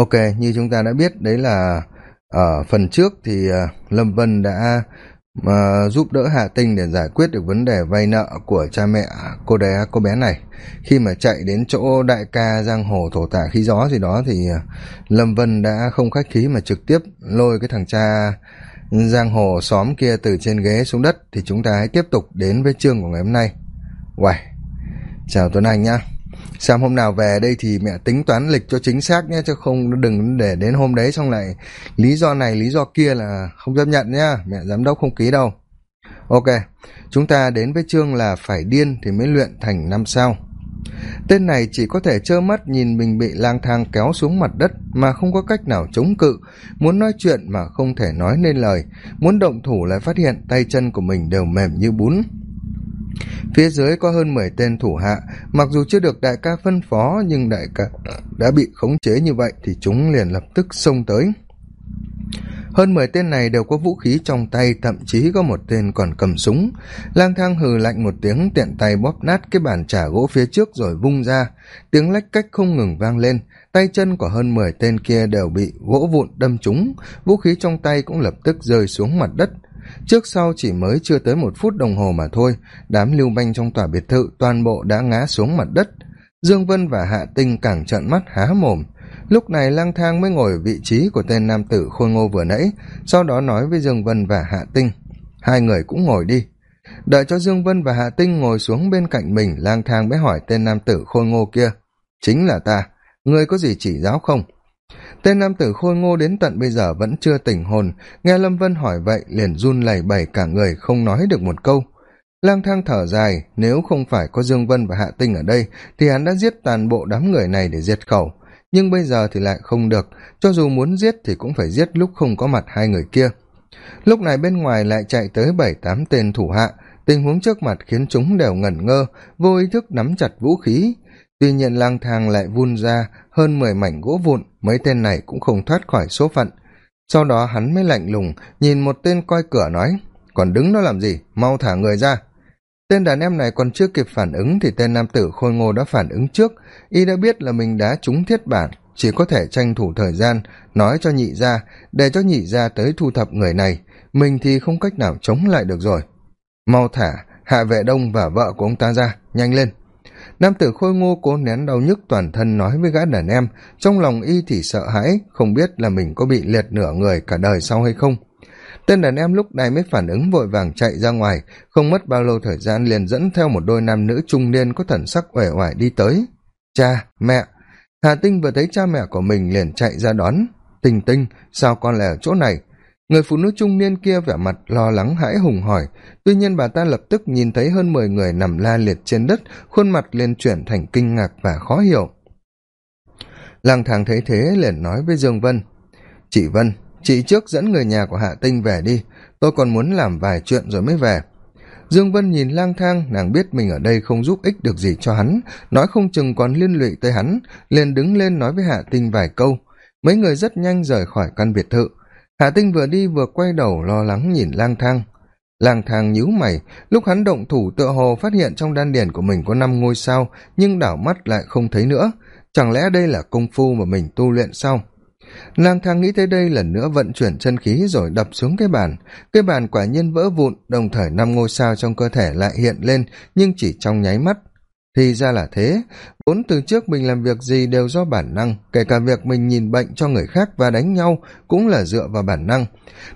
ok, như chúng ta đã biết, đấy là ở phần trước thì ờ, lâm vân đã mà giúp đỡ hạ tinh để giải quyết được vấn đề vay nợ của cha mẹ cô bé cô bé này. Khi mà chạy đến chỗ đại ca giang hồ thổ tả khí gió gì đó thì lâm vân đã không khách khí mà trực tiếp lôi cái thằng cha giang hồ xóm kia từ trên ghế xuống đất. Thì chúng ta hãy tiếp tục đến với chương của ngày hôm nay. Uầy, chào tuấn anh nhá xem hôm nào về đây thì mẹ tính toán lịch cho chính xác nhé, chứ không đừng để đến hôm đấy xong lại lý do này, lý do kia là không chấp nhận nhá. Mẹ giám đốc không ký đâu. Ok, chúng ta đến với chương là phải điên thì mới luyện thành năm sao. Tên này chỉ có thể trơ mắt nhìn mình bị lang thang kéo xuống mặt đất mà không có cách nào chống cự. Muốn nói chuyện mà không thể nói nên lời. Muốn động thủ lại phát hiện tay chân của mình đều mềm như bún phía dưới có hơn mười tên thủ hạ. Mặc dù chưa được đại ca phân phó, nhưng đại ca đã bị khống chế như vậy thì chúng liền lập tức xông tới. Hơn mười tên này đều có vũ khí trong tay, thậm chí có một tên còn cầm súng. Lang thang hừ lạnh một tiếng, tiện tay bóp nát cái bàn trả gỗ phía trước rồi vung ra. Tiếng lách cách không ngừng vang lên. Tay chân của hơn mười tên kia đều bị gỗ vụn đâm trúng. Vũ khí trong tay cũng lập tức rơi xuống mặt đất trước sau chỉ mới chưa tới một phút đồng hồ mà thôi, đám lưu manh trong tòa biệt thự toàn bộ đã ngã xuống mặt đất. Dương vân và hạ tinh càng trợn mắt há mồm. Lúc này lang thang mới ngồi ở vị trí của tên nam tử khôi ngô vừa nãy, sau đó nói với dương vân và hạ tinh. Hai người cũng ngồi đi. Đợi cho dương vân và hạ tinh ngồi xuống bên cạnh mình, lang thang mới hỏi tên nam tử khôi ngô kia. Chính là ta, ngươi có gì chỉ giáo không? Tên nam tử khôi ngô đến tận bây giờ vẫn chưa tỉnh hồn. Nghe lâm vân hỏi vậy, liền run lẩy bẩy cả người, không nói được một câu. Lang thang thở dài, nếu không phải có dương vân và hạ tinh ở đây, thì hắn đã giết toàn bộ đám người này để diệt khẩu. Nhưng bây giờ thì lại không được, cho dù muốn giết thì cũng phải giết lúc không có mặt hai người kia. Lúc này bên ngoài lại chạy tới bảy tám tên thủ hạ. Tình huống trước mặt khiến chúng đều ngẩn ngơ, vô ý thức nắm chặt vũ khí tuy nhiên lang thang lại vun ra, hơn mười mảnh gỗ vụn, mấy tên này cũng không thoát khỏi số phận. Sau đó hắn mới lạnh lùng, nhìn một tên coi cửa nói, còn đứng đó làm gì? Mau thả người ra. Tên đàn em này còn chưa kịp phản ứng thì tên nam tử khôi ngô đã phản ứng trước. Y đã biết là mình đã trúng thiết bản, chỉ có thể tranh thủ thời gian, nói cho nhị ra để cho nhị ra tới thu thập người này. Mình thì không cách nào chống lại được rồi. Mau thả, hạ vệ đông và vợ của ông ta ra, nhanh lên nam tử khôi ngô cố nén đau nhức toàn thân nói với gã đàn em, trong lòng y thì sợ hãi, không biết là mình có bị liệt nửa người cả đời sau hay không. Tên đàn em lúc này mới phản ứng vội vàng chạy ra ngoài, không mất bao lâu thời gian liền dẫn theo một đôi nam nữ trung niên có thần sắc uể oải đi tới. Cha, mẹ. Hà tinh vừa thấy cha mẹ của mình liền chạy ra đón. Tinh tinh, sao con lại ở chỗ này? Người phụ nữ trung niên kia vẻ mặt lo lắng hãi hùng hỏi. Tuy nhiên bà ta lập tức nhìn thấy hơn mười người nằm la liệt trên đất, khuôn mặt liền chuyển thành kinh ngạc và khó hiểu. Lang thang thấy thế liền nói với dương vân, chị vân, chị trước dẫn người nhà của hạ tinh về đi. Tôi còn muốn làm vài chuyện rồi mới về. Dương vân nhìn lang thang, nàng biết mình ở đây không giúp ích được gì cho hắn, nói không chừng còn liên lụy tới hắn, liền đứng lên nói với hạ tinh vài câu. Mấy người rất nhanh rời khỏi căn biệt thự. Hà tinh vừa đi vừa quay đầu lo lắng nhìn lang thang. Lang thang nhíu mày, lúc hắn động thủ tựa hồ phát hiện trong đan điền của mình có năm ngôi sao, nhưng đảo mắt lại không thấy nữa. Chẳng lẽ đây là công phu mà mình tu luyện sao? Lang thang nghĩ tới đây lần nữa vận chuyển chân khí rồi đập xuống cái bàn. Cái bàn quả nhiên vỡ vụn, đồng thời năm ngôi sao trong cơ thể lại hiện lên, nhưng chỉ trong nháy mắt thì ra là thế. Vốn từ trước mình làm việc gì đều do bản năng, kể cả việc mình nhìn bệnh cho người khác và đánh nhau cũng là dựa vào bản năng.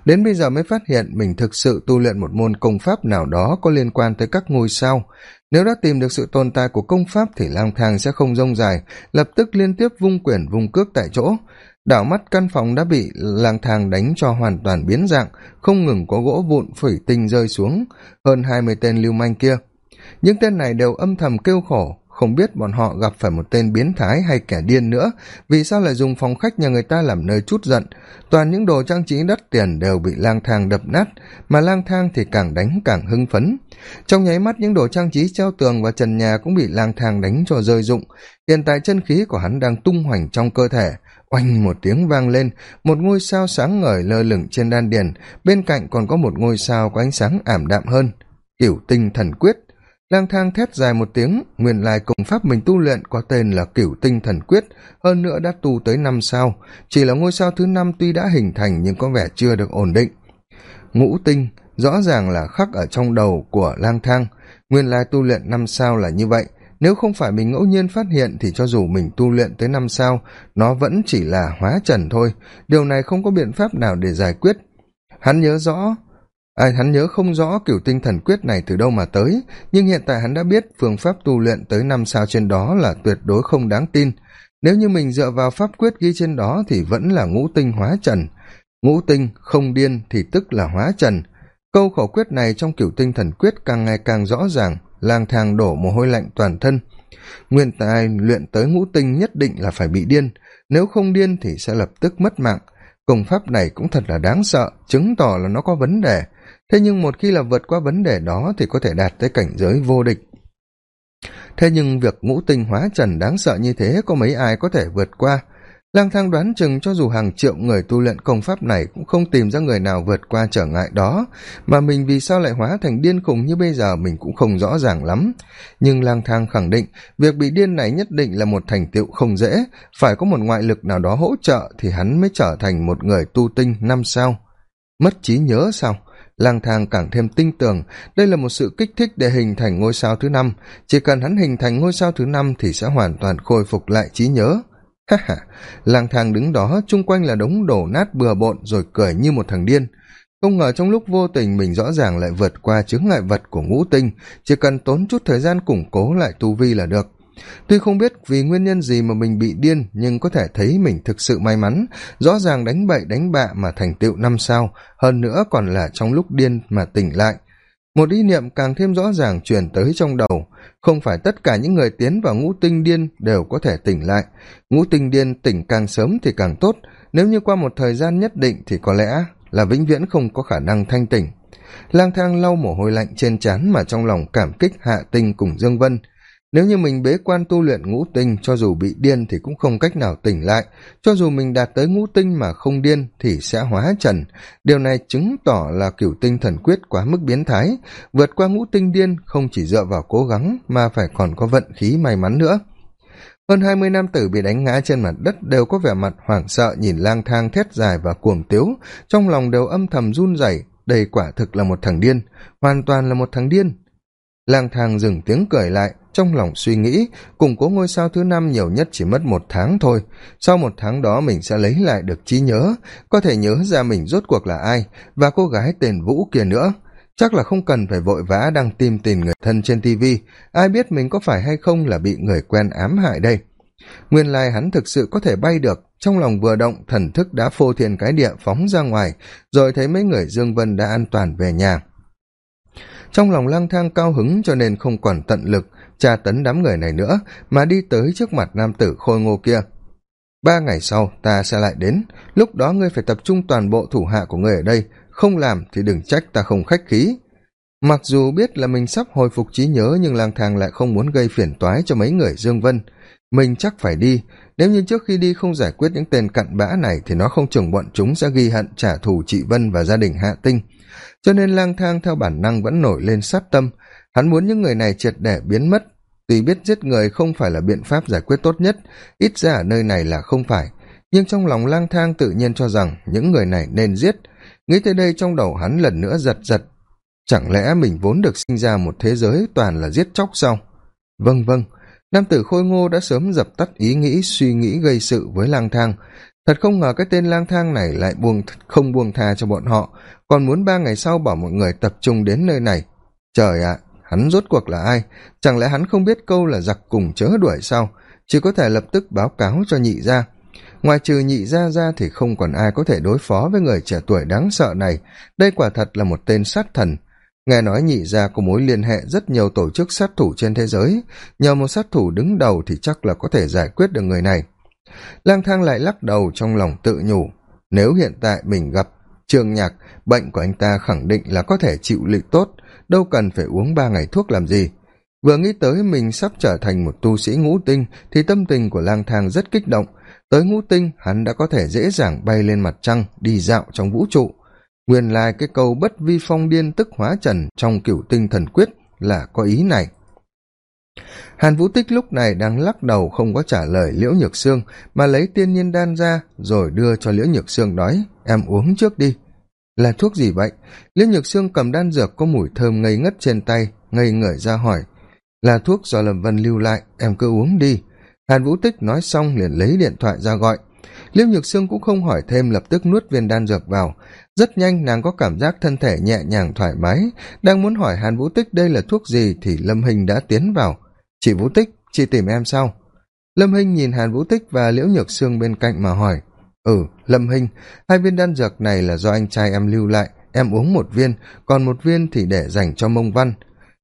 Đến bây giờ mới phát hiện mình thực sự tu luyện một môn công pháp nào đó có liên quan tới các ngôi sao. Nếu đã tìm được sự tồn tại của công pháp thì lang thang sẽ không rông dài, lập tức liên tiếp vung quyển vung cước tại chỗ. Đảo mắt căn phòng đã bị lang thang đánh cho hoàn toàn biến dạng, không ngừng có gỗ vụn phẩy tinh rơi xuống. Hơn hai mươi tên lưu manh kia những tên này đều âm thầm kêu khổ, không biết bọn họ gặp phải một tên biến thái hay kẻ điên nữa. Vì sao lại dùng phòng khách nhà người ta làm nơi chút giận? Toàn những đồ trang trí đắt tiền đều bị lang thang đập nát, mà lang thang thì càng đánh càng hưng phấn. Trong nháy mắt, những đồ trang trí treo tường và trần nhà cũng bị lang thang đánh cho rơi rụng. Hiện tại chân khí của hắn đang tung hoành trong cơ thể. Oanh một tiếng vang lên, một ngôi sao sáng ngời lơ lửng trên đan điền. Bên cạnh còn có một ngôi sao có ánh sáng ảm đạm hơn. Cửu tinh thần quyết lang thang thét dài một tiếng, nguyên lai công pháp mình tu luyện có tên là cửu tinh thần quyết, hơn nữa đã tu tới năm sao. Chỉ là ngôi sao thứ năm tuy đã hình thành nhưng có vẻ chưa được ổn định. Ngũ tinh, rõ ràng là khắc ở trong đầu của lang thang. Nguyên lai tu luyện năm sao là như vậy. Nếu không phải mình ngẫu nhiên phát hiện thì cho dù mình tu luyện tới năm sao, nó vẫn chỉ là hóa trần thôi. Điều này không có biện pháp nào để giải quyết. Hắn nhớ rõ ai hắn nhớ không rõ kiểu tinh thần quyết này từ đâu mà tới, nhưng hiện tại hắn đã biết phương pháp tu luyện tới năm sao trên đó là tuyệt đối không đáng tin. Nếu như mình dựa vào pháp quyết ghi trên đó thì vẫn là ngũ tinh hóa trần. Ngũ tinh không điên thì tức là hóa trần. Câu khẩu quyết này trong kiểu tinh thần quyết càng ngày càng rõ ràng, lang thang đổ mồ hôi lạnh toàn thân. Nguyên tài luyện tới ngũ tinh nhất định là phải bị điên, nếu không điên thì sẽ lập tức mất mạng. Công pháp này cũng thật là đáng sợ, chứng tỏ là nó có vấn đề thế nhưng một khi là vượt qua vấn đề đó thì có thể đạt tới cảnh giới vô địch. Thế nhưng việc ngũ tinh hóa trần đáng sợ như thế có mấy ai có thể vượt qua? Lang thang đoán chừng cho dù hàng triệu người tu luyện công pháp này cũng không tìm ra người nào vượt qua trở ngại đó. Mà mình vì sao lại hóa thành điên khùng như bây giờ mình cũng không rõ ràng lắm. Nhưng lang thang khẳng định, việc bị điên này nhất định là một thành tựu không dễ. Phải có một ngoại lực nào đó hỗ trợ thì hắn mới trở thành một người tu tinh năm sao. Mất trí nhớ sao? Lang thang càng thêm tinh tường. Đây là một sự kích thích để hình thành ngôi sao thứ năm. Chỉ cần hắn hình thành ngôi sao thứ năm thì sẽ hoàn toàn khôi phục lại trí nhớ. Ha ha. Lang thang đứng đó, chung quanh là đống đổ nát bừa bộn rồi cười như một thằng điên. Không ngờ trong lúc vô tình mình rõ ràng lại vượt qua chướng ngại vật của ngũ tinh, chỉ cần tốn chút thời gian củng cố lại tu vi là được tuy không biết vì nguyên nhân gì mà mình bị điên, nhưng có thể thấy mình thực sự may mắn. Rõ ràng đánh bậy, đánh bạ mà thành tựu năm sao, hơn nữa còn là trong lúc điên mà tỉnh lại. Một ý niệm càng thêm rõ ràng truyền tới trong đầu. Không phải tất cả những người tiến vào ngũ tinh điên đều có thể tỉnh lại. Ngũ tinh điên tỉnh càng sớm thì càng tốt. Nếu như qua một thời gian nhất định thì có lẽ là vĩnh viễn không có khả năng thanh tỉnh. Lang thang lau mồ hôi lạnh trên trán mà trong lòng cảm kích hạ tinh cùng dương vân nếu như mình bế quan tu luyện ngũ tinh, cho dù bị điên thì cũng không cách nào tỉnh lại. Cho dù mình đạt tới ngũ tinh mà không điên thì sẽ hóa trần. Điều này chứng tỏ là cửu tinh thần quyết quá mức biến thái. Vượt qua ngũ tinh điên không chỉ dựa vào cố gắng mà phải còn có vận khí may mắn nữa. Hơn hai mươi nam tử bị đánh ngã trên mặt đất đều có vẻ mặt hoảng sợ nhìn lang thang thét dài và cuồng tiếu. Trong lòng đều âm thầm run rẩy, đây quả thực là một thằng điên, hoàn toàn là một thằng điên. Lang thang dừng tiếng cười lại trong lòng suy nghĩ, củng cố ngôi sao thứ năm nhiều nhất chỉ mất một tháng thôi. Sau một tháng đó mình sẽ lấy lại được trí nhớ, có thể nhớ ra mình rốt cuộc là ai và cô gái tên vũ kia nữa. Chắc là không cần phải vội vã đăng tìm tìm người thân trên tv ai biết mình có phải hay không là bị người quen ám hại đây. Nguyên lai hắn thực sự có thể bay được, trong lòng vừa động, thần thức đã phô thiên cái địa phóng ra ngoài, rồi thấy mấy người dương vân đã an toàn về nhà. Trong lòng lang thang cao hứng cho nên không còn tận lực tra tấn đám người này nữa, mà đi tới trước mặt nam tử khôi ngô kia. Ba ngày sau, ta sẽ lại đến. Lúc đó ngươi phải tập trung toàn bộ thủ hạ của ngươi ở đây. Không làm thì đừng trách ta không khách khí. Mặc dù biết là mình sắp hồi phục trí nhớ, nhưng lang thang lại không muốn gây phiền toái cho mấy người dương vân. Mình chắc phải đi. Nếu như trước khi đi không giải quyết những tên cặn bã này, thì nó không chừng bọn chúng sẽ ghi hận trả thù chị vân và gia đình hạ tinh. Cho nên lang thang theo bản năng vẫn nổi lên sát tâm hắn muốn những người này triệt để biến mất. Tuy biết giết người không phải là biện pháp giải quyết tốt nhất, ít ra ở nơi này là không phải. Nhưng trong lòng lang thang tự nhiên cho rằng những người này nên giết. Nghĩ tới đây trong đầu hắn lần nữa giật giật. Chẳng lẽ mình vốn được sinh ra một thế giới toàn là giết chóc sao? Vâng vâng. Nam tử khôi ngô đã sớm dập tắt ý nghĩ, suy nghĩ gây sự với lang thang. Thật không ngờ cái tên lang thang này lại buông, không buông tha cho bọn họ. Còn muốn ba ngày sau bảo mọi người tập trung đến nơi này. Trời ạ hắn rốt cuộc là ai? Chẳng lẽ hắn không biết câu là giặc cùng chớ đuổi sao? Chỉ có thể lập tức báo cáo cho nhị gia. Ngoài trừ nhị gia ra thì không còn ai có thể đối phó với người trẻ tuổi đáng sợ này. Đây quả thật là một tên sát thần. Nghe nói nhị gia có mối liên hệ rất nhiều tổ chức sát thủ trên thế giới. Nhờ một sát thủ đứng đầu thì chắc là có thể giải quyết được người này. Lang thang lại lắc đầu trong lòng tự nhủ. Nếu hiện tại mình gặp trương nhạc, bệnh của anh ta khẳng định là có thể chịu lị tốt đâu cần phải uống ba ngày thuốc làm gì. Vừa nghĩ tới mình sắp trở thành một tu sĩ ngũ tinh, thì tâm tình của lang thang rất kích động. Tới ngũ tinh, hắn đã có thể dễ dàng bay lên mặt trăng, đi dạo trong vũ trụ. Nguyên lai cái câu bất vi phong điên tức hóa trần trong cửu tinh thần quyết là có ý này. Hàn vũ tích lúc này đang lắc đầu không có trả lời liễu nhược sương, mà lấy tiên nhiên đan ra rồi đưa cho liễu nhược sương nói, em uống trước đi là thuốc gì vậy? Liễu nhược sương cầm đan dược có mùi thơm ngây ngất trên tay, ngây ngởi ra hỏi. Là thuốc do lâm vân lưu lại, em cứ uống đi. Hàn vũ tích nói xong liền lấy điện thoại ra gọi. Liễu nhược sương cũng không hỏi thêm, lập tức nuốt viên đan dược vào. Rất nhanh, nàng có cảm giác thân thể nhẹ nhàng thoải mái. Đang muốn hỏi hàn vũ tích đây là thuốc gì thì lâm hình đã tiến vào. Chị vũ tích, chị tìm em sao? Lâm hinh nhìn hàn vũ tích và liễu nhược sương bên cạnh mà hỏi ừ lâm hinh, hai viên đan dược này là do anh trai em lưu lại, em uống một viên, còn một viên thì để dành cho mông văn.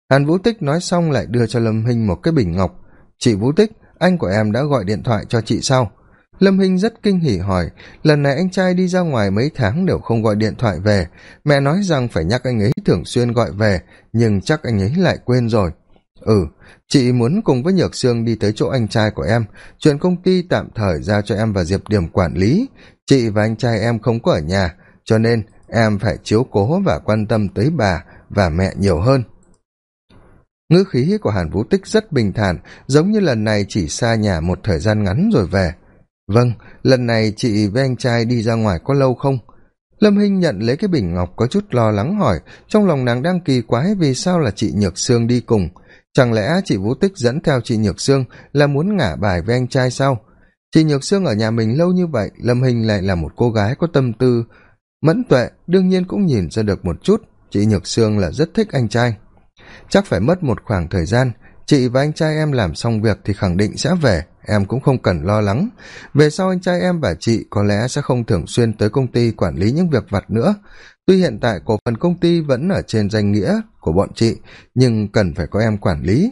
Hàn vũ tích nói xong lại đưa cho lâm hinh một cái bình ngọc. Chị vũ tích, anh của em đã gọi điện thoại cho chị sao? Lâm hinh rất kinh hỉ hỏi, lần này anh trai đi ra ngoài mấy tháng đều không gọi điện thoại về. Mẹ nói rằng phải nhắc anh ấy thường xuyên gọi về, nhưng chắc anh ấy lại quên rồi ừ chị muốn cùng với nhược sương đi tới chỗ anh trai của em. Chuyện công ty tạm thời giao cho em và diệp điểm quản lý. Chị và anh trai em không có ở nhà, cho nên em phải chiếu cố và quan tâm tới bà và mẹ nhiều hơn. Ngữ khí của hàn vũ tích rất bình thản, giống như lần này chỉ xa nhà một thời gian ngắn rồi về. Vâng lần này chị với anh trai đi ra ngoài có lâu không? Lâm hinh nhận lấy cái bình ngọc có chút lo lắng hỏi, trong lòng nàng đang kỳ quái vì sao là chị nhược sương đi cùng chẳng lẽ chị vũ tích dẫn theo chị nhược sương là muốn ngả bài với anh trai sao? Chị nhược sương ở nhà mình lâu như vậy, lâm hình lại là một cô gái có tâm tư. Mẫn tuệ đương nhiên cũng nhìn ra được một chút, chị nhược sương là rất thích anh trai. Chắc phải mất một khoảng thời gian, chị và anh trai em làm xong việc thì khẳng định sẽ về em cũng không cần lo lắng. Về sau anh trai em và chị có lẽ sẽ không thường xuyên tới công ty quản lý những việc vặt nữa. Tuy hiện tại cổ phần công ty vẫn ở trên danh nghĩa của bọn chị, nhưng cần phải có em quản lý.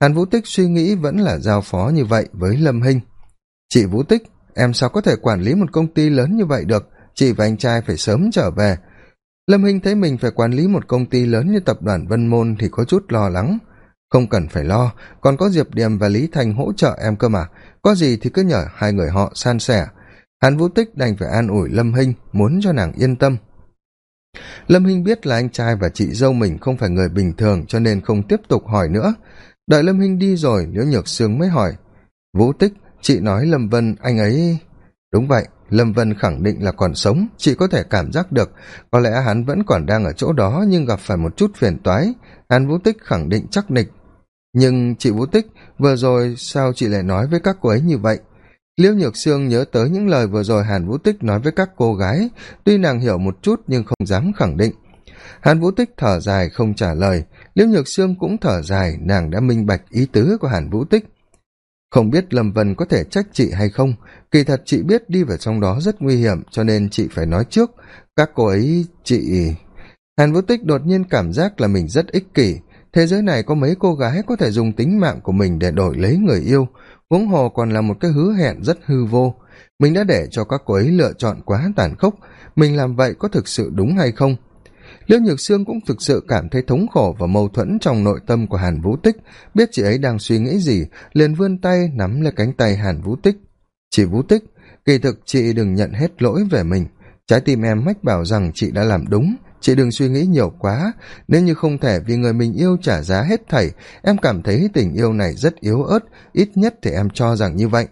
Hàn vũ tích suy nghĩ vẫn là giao phó như vậy với lâm hinh. Chị vũ tích, em sao có thể quản lý một công ty lớn như vậy được? Chị và anh trai phải sớm trở về. Lâm hinh thấy mình phải quản lý một công ty lớn như tập đoàn vân môn thì có chút lo lắng không cần phải lo, còn có diệp điềm và lý thành hỗ trợ em cơ mà. Có gì thì cứ nhờ hai người họ san sẻ. Hàn vũ tích đành phải an ủi lâm hinh, muốn cho nàng yên tâm. Lâm hinh biết là anh trai và chị dâu mình không phải người bình thường, cho nên không tiếp tục hỏi nữa. Đợi lâm hinh đi rồi liễu nhược sương mới hỏi. Vũ tích, chị nói lâm vân, anh ấy đúng vậy, lâm vân khẳng định là còn sống, chị có thể cảm giác được. Có lẽ hắn vẫn còn đang ở chỗ đó, nhưng gặp phải một chút phiền toái. Hàn vũ tích khẳng định chắc nịch nhưng chị vũ tích vừa rồi sao chị lại nói với các cô ấy như vậy? Liễu nhược sương nhớ tới những lời vừa rồi hàn vũ tích nói với các cô gái. Tuy nàng hiểu một chút nhưng không dám khẳng định. Hàn vũ tích thở dài không trả lời. Liễu nhược sương cũng thở dài, nàng đã minh bạch ý tứ của hàn vũ tích. Không biết lâm vân có thể trách chị hay không? Kỳ thật chị biết đi vào trong đó rất nguy hiểm, cho nên chị phải nói trước. Các cô ấy, chị hàn vũ tích đột nhiên cảm giác là mình rất ích kỷ thế giới này có mấy cô gái có thể dùng tính mạng của mình để đổi lấy người yêu. Huống hồ còn là một cái hứa hẹn rất hư vô. Mình đã để cho các cô ấy lựa chọn quá tàn khốc. Mình làm vậy có thực sự đúng hay không? Liễu nhược sương cũng thực sự cảm thấy thống khổ và mâu thuẫn trong nội tâm của hàn vũ tích. Biết chị ấy đang suy nghĩ gì, liền vươn tay nắm lấy cánh tay hàn vũ tích. Chị vũ tích, kỳ thực chị đừng nhận hết lỗi về mình. Trái tim em mách bảo rằng chị đã làm đúng chị đừng suy nghĩ nhiều quá. Nếu như không thể vì người mình yêu trả giá hết thảy, em cảm thấy tình yêu này rất yếu ớt, ít nhất thì em cho rằng như vậy.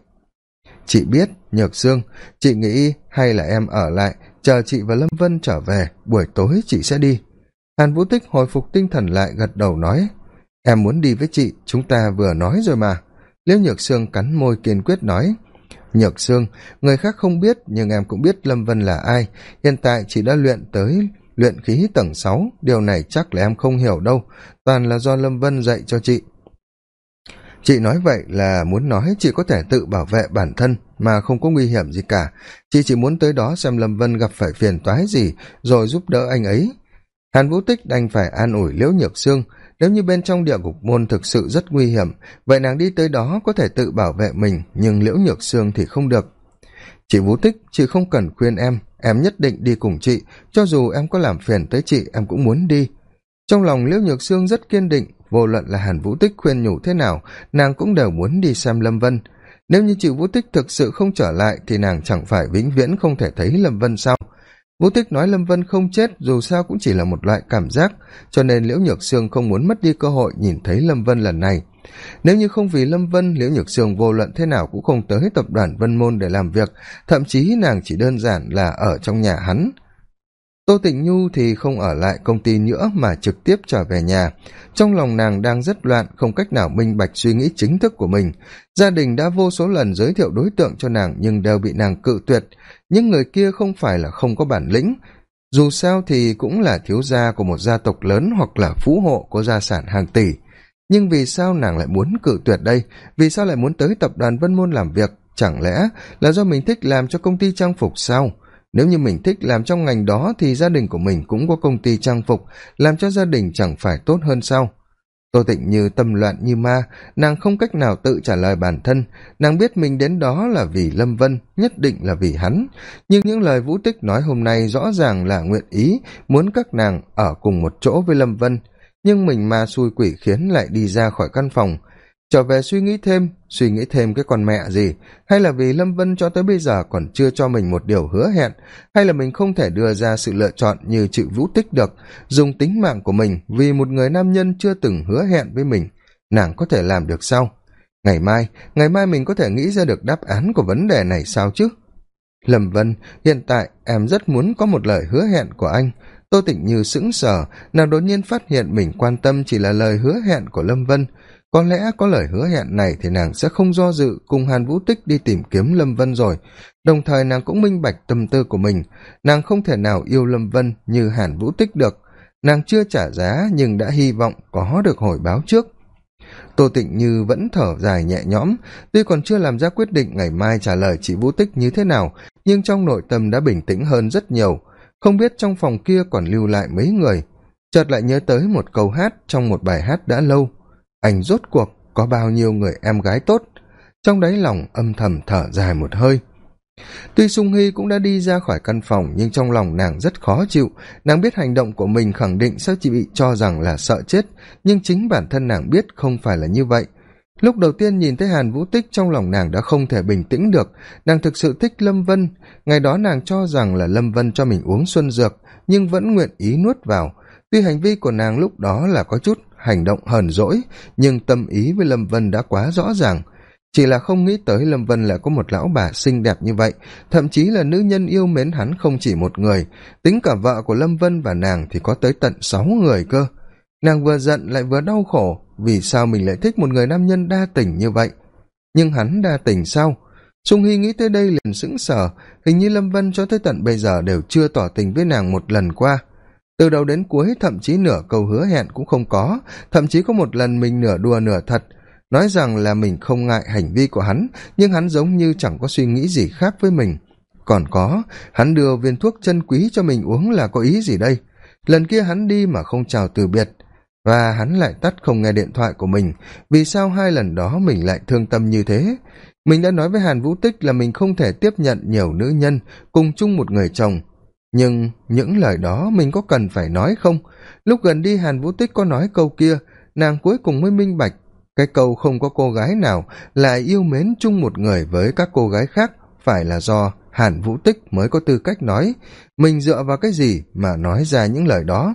Chị biết, nhược sương, chị nghĩ hay là em ở lại, chờ chị và lâm vân trở về, buổi tối chị sẽ đi. Hàn vũ tích hồi phục tinh thần lại gật đầu nói, em muốn đi với chị, chúng ta vừa nói rồi mà. Liễu nhược sương cắn môi kiên quyết nói, nhược sương, người khác không biết, nhưng em cũng biết lâm vân là ai. Hiện tại chị đã luyện tới luyện khí tầng sáu, điều này chắc là em không hiểu đâu, toàn là do lâm vân dạy cho chị. Chị nói vậy là muốn nói chị có thể tự bảo vệ bản thân mà không có nguy hiểm gì cả. Chị chỉ muốn tới đó xem lâm vân gặp phải phiền toái gì, rồi giúp đỡ anh ấy. Hàn vũ tích đành phải an ủi liễu nhược sương. Nếu như bên trong địa ngục môn thực sự rất nguy hiểm, vậy nàng đi tới đó có thể tự bảo vệ mình, nhưng liễu nhược sương thì không được chị vũ tích, chị không cần khuyên em em nhất định đi cùng chị. Cho dù em có làm phiền tới chị, em cũng muốn đi. Trong lòng liễu nhược sương rất kiên định, vô luận là hàn vũ tích khuyên nhủ thế nào, nàng cũng đều muốn đi xem lâm vân. Nếu như chị vũ tích thực sự không trở lại, thì nàng chẳng phải vĩnh viễn không thể thấy lâm vân sao? Vũ tích nói lâm vân không chết, dù sao cũng chỉ là một loại cảm giác. Cho nên liễu nhược sương không muốn mất đi cơ hội nhìn thấy lâm vân lần này nếu như không vì lâm vân, liễu nhược sương vô luận thế nào cũng không tới tập đoàn vân môn để làm việc, thậm chí nàng chỉ đơn giản là ở trong nhà hắn. Tô tịnh nhu thì không ở lại công ty nữa mà trực tiếp trở về nhà. Trong lòng nàng đang rất loạn, không cách nào minh bạch suy nghĩ chính thức của mình. Gia đình đã vô số lần giới thiệu đối tượng cho nàng nhưng đều bị nàng cự tuyệt. Những người kia không phải là không có bản lĩnh. Dù sao thì cũng là thiếu gia của một gia tộc lớn hoặc là phú hộ có gia sản hàng tỷ nhưng vì sao nàng lại muốn cự tuyệt đây? Vì sao lại muốn tới tập đoàn vân môn làm việc? Chẳng lẽ là do mình thích làm cho công ty trang phục sao? Nếu như mình thích làm trong ngành đó thì gia đình của mình cũng có công ty trang phục, làm cho gia đình chẳng phải tốt hơn sao? Tô tịnh như tâm loạn như ma, nàng không cách nào tự trả lời bản thân. Nàng biết mình đến đó là vì lâm vân, nhất định là vì hắn. Nhưng những lời vũ tích nói hôm nay rõ ràng là nguyện ý muốn các nàng ở cùng một chỗ với lâm vân nhưng mình ma xui quỷ khiến lại đi ra khỏi căn phòng. Trở về suy nghĩ thêm, suy nghĩ thêm cái con mẹ gì? Hay là vì lâm vân cho tới bây giờ còn chưa cho mình một điều hứa hẹn? Hay là mình không thể đưa ra sự lựa chọn như chữ vũ tích được, dùng tính mạng của mình vì một người nam nhân chưa từng hứa hẹn với mình? Nàng có thể làm được sao? Ngày mai ngày mai mình có thể nghĩ ra được đáp án của vấn đề này sao chứ? Lâm vân, hiện tại em rất muốn có một lời hứa hẹn của anh tô tịnh như sững sờ, nàng đột nhiên phát hiện mình quan tâm chỉ là lời hứa hẹn của lâm vân. Có lẽ có lời hứa hẹn này thì nàng sẽ không do dự cùng hàn vũ tích đi tìm kiếm lâm vân rồi. Đồng thời nàng cũng minh bạch tâm tư của mình. Nàng không thể nào yêu lâm vân như hàn vũ tích được. Nàng chưa trả giá nhưng đã hy vọng có được hồi báo trước. Tô tịnh như vẫn thở dài nhẹ nhõm, tuy còn chưa làm ra quyết định ngày mai trả lời chị vũ tích như thế nào, nhưng trong nội tâm đã bình tĩnh hơn rất nhiều không biết trong phòng kia còn lưu lại mấy người. Chợt lại nhớ tới một câu hát trong một bài hát đã lâu. Anh rốt cuộc có bao nhiêu người em gái tốt? Trong đáy lòng âm thầm thở dài một hơi. Tuy sung hy cũng đã đi ra khỏi căn phòng, nhưng trong lòng nàng rất khó chịu. Nàng biết hành động của mình khẳng định sẽ chỉ bị cho rằng là sợ chết. Nhưng chính bản thân nàng biết không phải là như vậy lúc đầu tiên nhìn thấy hàn vũ tích trong lòng nàng đã không thể bình tĩnh được. Nàng thực sự thích lâm vân. Ngày đó nàng cho rằng là lâm vân cho mình uống xuân dược, nhưng vẫn nguyện ý nuốt vào. Tuy hành vi của nàng lúc đó là có chút hành động hờn dỗi, nhưng tâm ý với lâm vân đã quá rõ ràng. Chỉ là không nghĩ tới lâm vân lại có một lão bà xinh đẹp như vậy. Thậm chí là nữ nhân yêu mến hắn không chỉ một người. Tính cả vợ của lâm vân và nàng thì có tới tận sáu người cơ. Nàng vừa giận lại vừa đau khổ vì sao mình lại thích một người nam nhân đa tình như vậy? Nhưng hắn đa tình sao? Sung hy nghĩ tới đây liền sững sờ, hình như lâm vân cho tới tận bây giờ đều chưa tỏ tình với nàng một lần qua. Từ đầu đến cuối, thậm chí nửa câu hứa hẹn cũng không có, thậm chí có một lần mình nửa đùa nửa thật. Nói rằng là mình không ngại hành vi của hắn, nhưng hắn giống như chẳng có suy nghĩ gì khác với mình. Còn có, hắn đưa viên thuốc chân quý cho mình uống là có ý gì đây? Lần kia hắn đi mà không chào từ biệt và hắn lại tắt không nghe điện thoại của mình. Vì sao hai lần đó mình lại thương tâm như thế? Mình đã nói với hàn vũ tích là mình không thể tiếp nhận nhiều nữ nhân cùng chung một người chồng. Nhưng những lời đó mình có cần phải nói không? Lúc gần đi, hàn vũ tích có nói câu kia, nàng cuối cùng mới minh bạch. Cái câu không có cô gái nào lại yêu mến chung một người với các cô gái khác phải là do hàn vũ tích mới có tư cách nói, mình dựa vào cái gì mà nói ra những lời đó?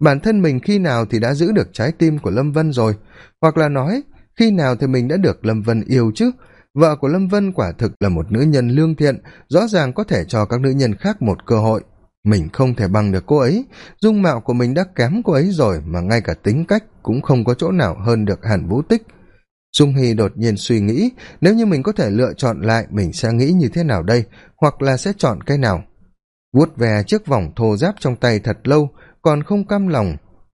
Bản thân mình khi nào thì đã giữ được trái tim của lâm vân rồi? Hoặc là nói, khi nào thì mình đã được lâm vân yêu chứ? Vợ của lâm vân quả thực là một nữ nhân lương thiện, rõ ràng có thể cho các nữ nhân khác một cơ hội. Mình không thể bằng được cô ấy. Dung mạo của mình đã kém cô ấy rồi mà ngay cả tính cách cũng không có chỗ nào hơn được hàn vũ tích dung hy đột nhiên suy nghĩ, nếu như mình có thể lựa chọn lại, mình sẽ nghĩ như thế nào đây? Hoặc là sẽ chọn cái nào? Vuốt về chiếc vòng thô giáp trong tay thật lâu, còn không cam lòng,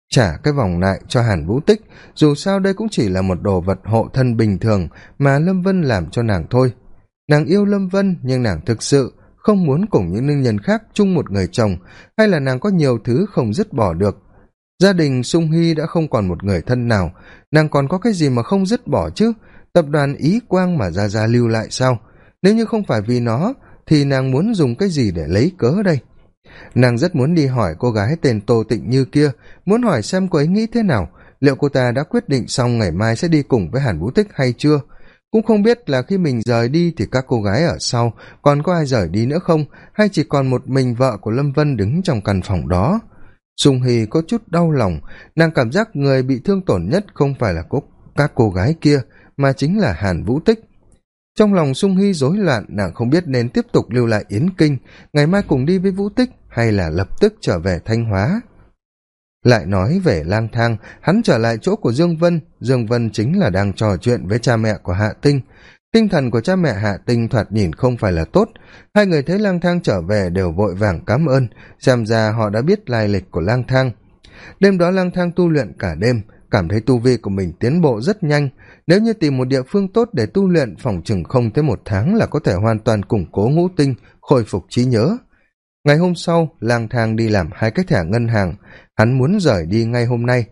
trả cái vòng lại cho hàn vũ tích. Dù sao đây cũng chỉ là một đồ vật hộ thân bình thường mà lâm vân làm cho nàng thôi. Nàng yêu lâm vân, nhưng nàng thực sự không muốn cùng những nữ nhân khác chung một người chồng, hay là nàng có nhiều thứ không dứt bỏ được gia đình sung hy đã không còn một người thân nào. Nàng còn có cái gì mà không dứt bỏ chứ? Tập đoàn ý quang mà ra ra lưu lại sao? Nếu như không phải vì nó, thì nàng muốn dùng cái gì để lấy cớ đây? Nàng rất muốn đi hỏi cô gái tên tô tịnh như kia, muốn hỏi xem cô ấy nghĩ thế nào. Liệu cô ta đã quyết định xong ngày mai sẽ đi cùng với hàn vũ tích hay chưa? Cũng không biết là khi mình rời đi thì các cô gái ở sau còn có ai rời đi nữa không? Hay chỉ còn một mình vợ của lâm vân đứng trong căn phòng đó? Sung hì có chút đau lòng. Nàng cảm giác người bị thương tổn nhất không phải là cô, các cô gái kia mà chính là hàn vũ tích. Trong lòng sung hy rối loạn nàng không biết nên tiếp tục lưu lại yến kinh ngày mai cùng đi với vũ tích hay là lập tức trở về thanh hóa. Lại nói về lang thang hắn trở lại chỗ của dương vân. Dương vân chính là đang trò chuyện với cha mẹ của hạ tinh tinh thần của cha mẹ hạ tinh thoạt nhìn không phải là tốt. Hai người thấy lang thang trở về đều vội vàng cám ơn, xem ra họ đã biết lai lịch của lang thang. Đêm đó lang thang tu luyện cả đêm, cảm thấy tu vi của mình tiến bộ rất nhanh. Nếu như tìm một địa phương tốt để tu luyện, phòng chừng không tới một tháng là có thể hoàn toàn củng cố ngũ tinh, khôi phục trí nhớ. Ngày hôm sau, lang thang đi làm hai cái thẻ ngân hàng. Hắn muốn rời đi ngay hôm nay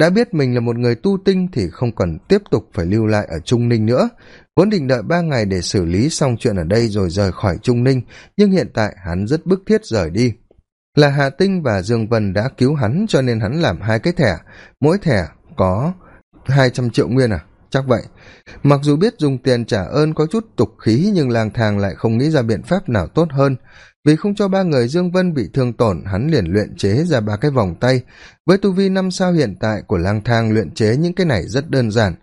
đã biết mình là một người tu tinh thì không cần tiếp tục phải lưu lại ở trung ninh nữa. Vốn định đợi ba ngày để xử lý xong chuyện ở đây rồi rời khỏi trung ninh, nhưng hiện tại hắn rất bức thiết rời đi. Là hà tinh và dương vân đã cứu hắn cho nên hắn làm hai cái thẻ. Mỗi thẻ có hai trăm triệu nguyên à? Chắc vậy. Mặc dù biết dùng tiền trả ơn có chút tục khí nhưng lang thang lại không nghĩ ra biện pháp nào tốt hơn vì không cho ba người dương vân bị thương tổn, hắn liền luyện chế ra ba cái vòng tay. Với tu vi năm sao hiện tại của lang thang, luyện chế những cái này rất đơn giản.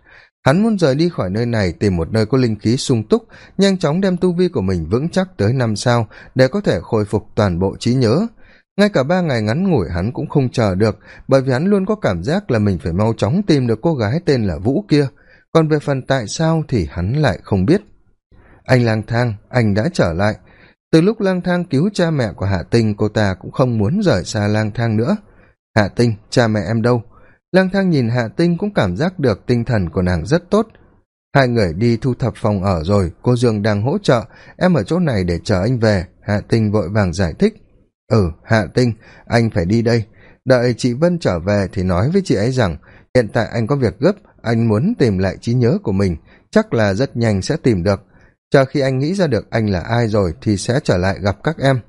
Hắn muốn rời đi khỏi nơi này, tìm một nơi có linh khí sung túc, nhanh chóng đem tu vi của mình vững chắc tới năm sao để có thể khôi phục toàn bộ trí nhớ. Ngay cả ba ngày ngắn ngủi hắn cũng không chờ được, bởi vì hắn luôn có cảm giác là mình phải mau chóng tìm được cô gái tên là vũ kia. Còn về phần tại sao thì hắn lại không biết. Anh lang thang, anh đã trở lại từ lúc lang thang cứu cha mẹ của hạ tinh, cô ta cũng không muốn rời xa lang thang nữa. Hạ tinh, cha mẹ em đâu? Lang thang nhìn hạ tinh cũng cảm giác được tinh thần của nàng rất tốt. Hai người đi thu thập phòng ở rồi, cô dương đang hỗ trợ, em ở chỗ này để chờ anh về. Hạ tinh vội vàng giải thích. Ừ hạ tinh, anh phải đi đây. Đợi chị vân trở về thì nói với chị ấy rằng, hiện tại anh có việc gấp, anh muốn tìm lại trí nhớ của mình, chắc là rất nhanh sẽ tìm được chờ khi anh nghĩ ra được anh là ai rồi thì sẽ trở lại gặp các em.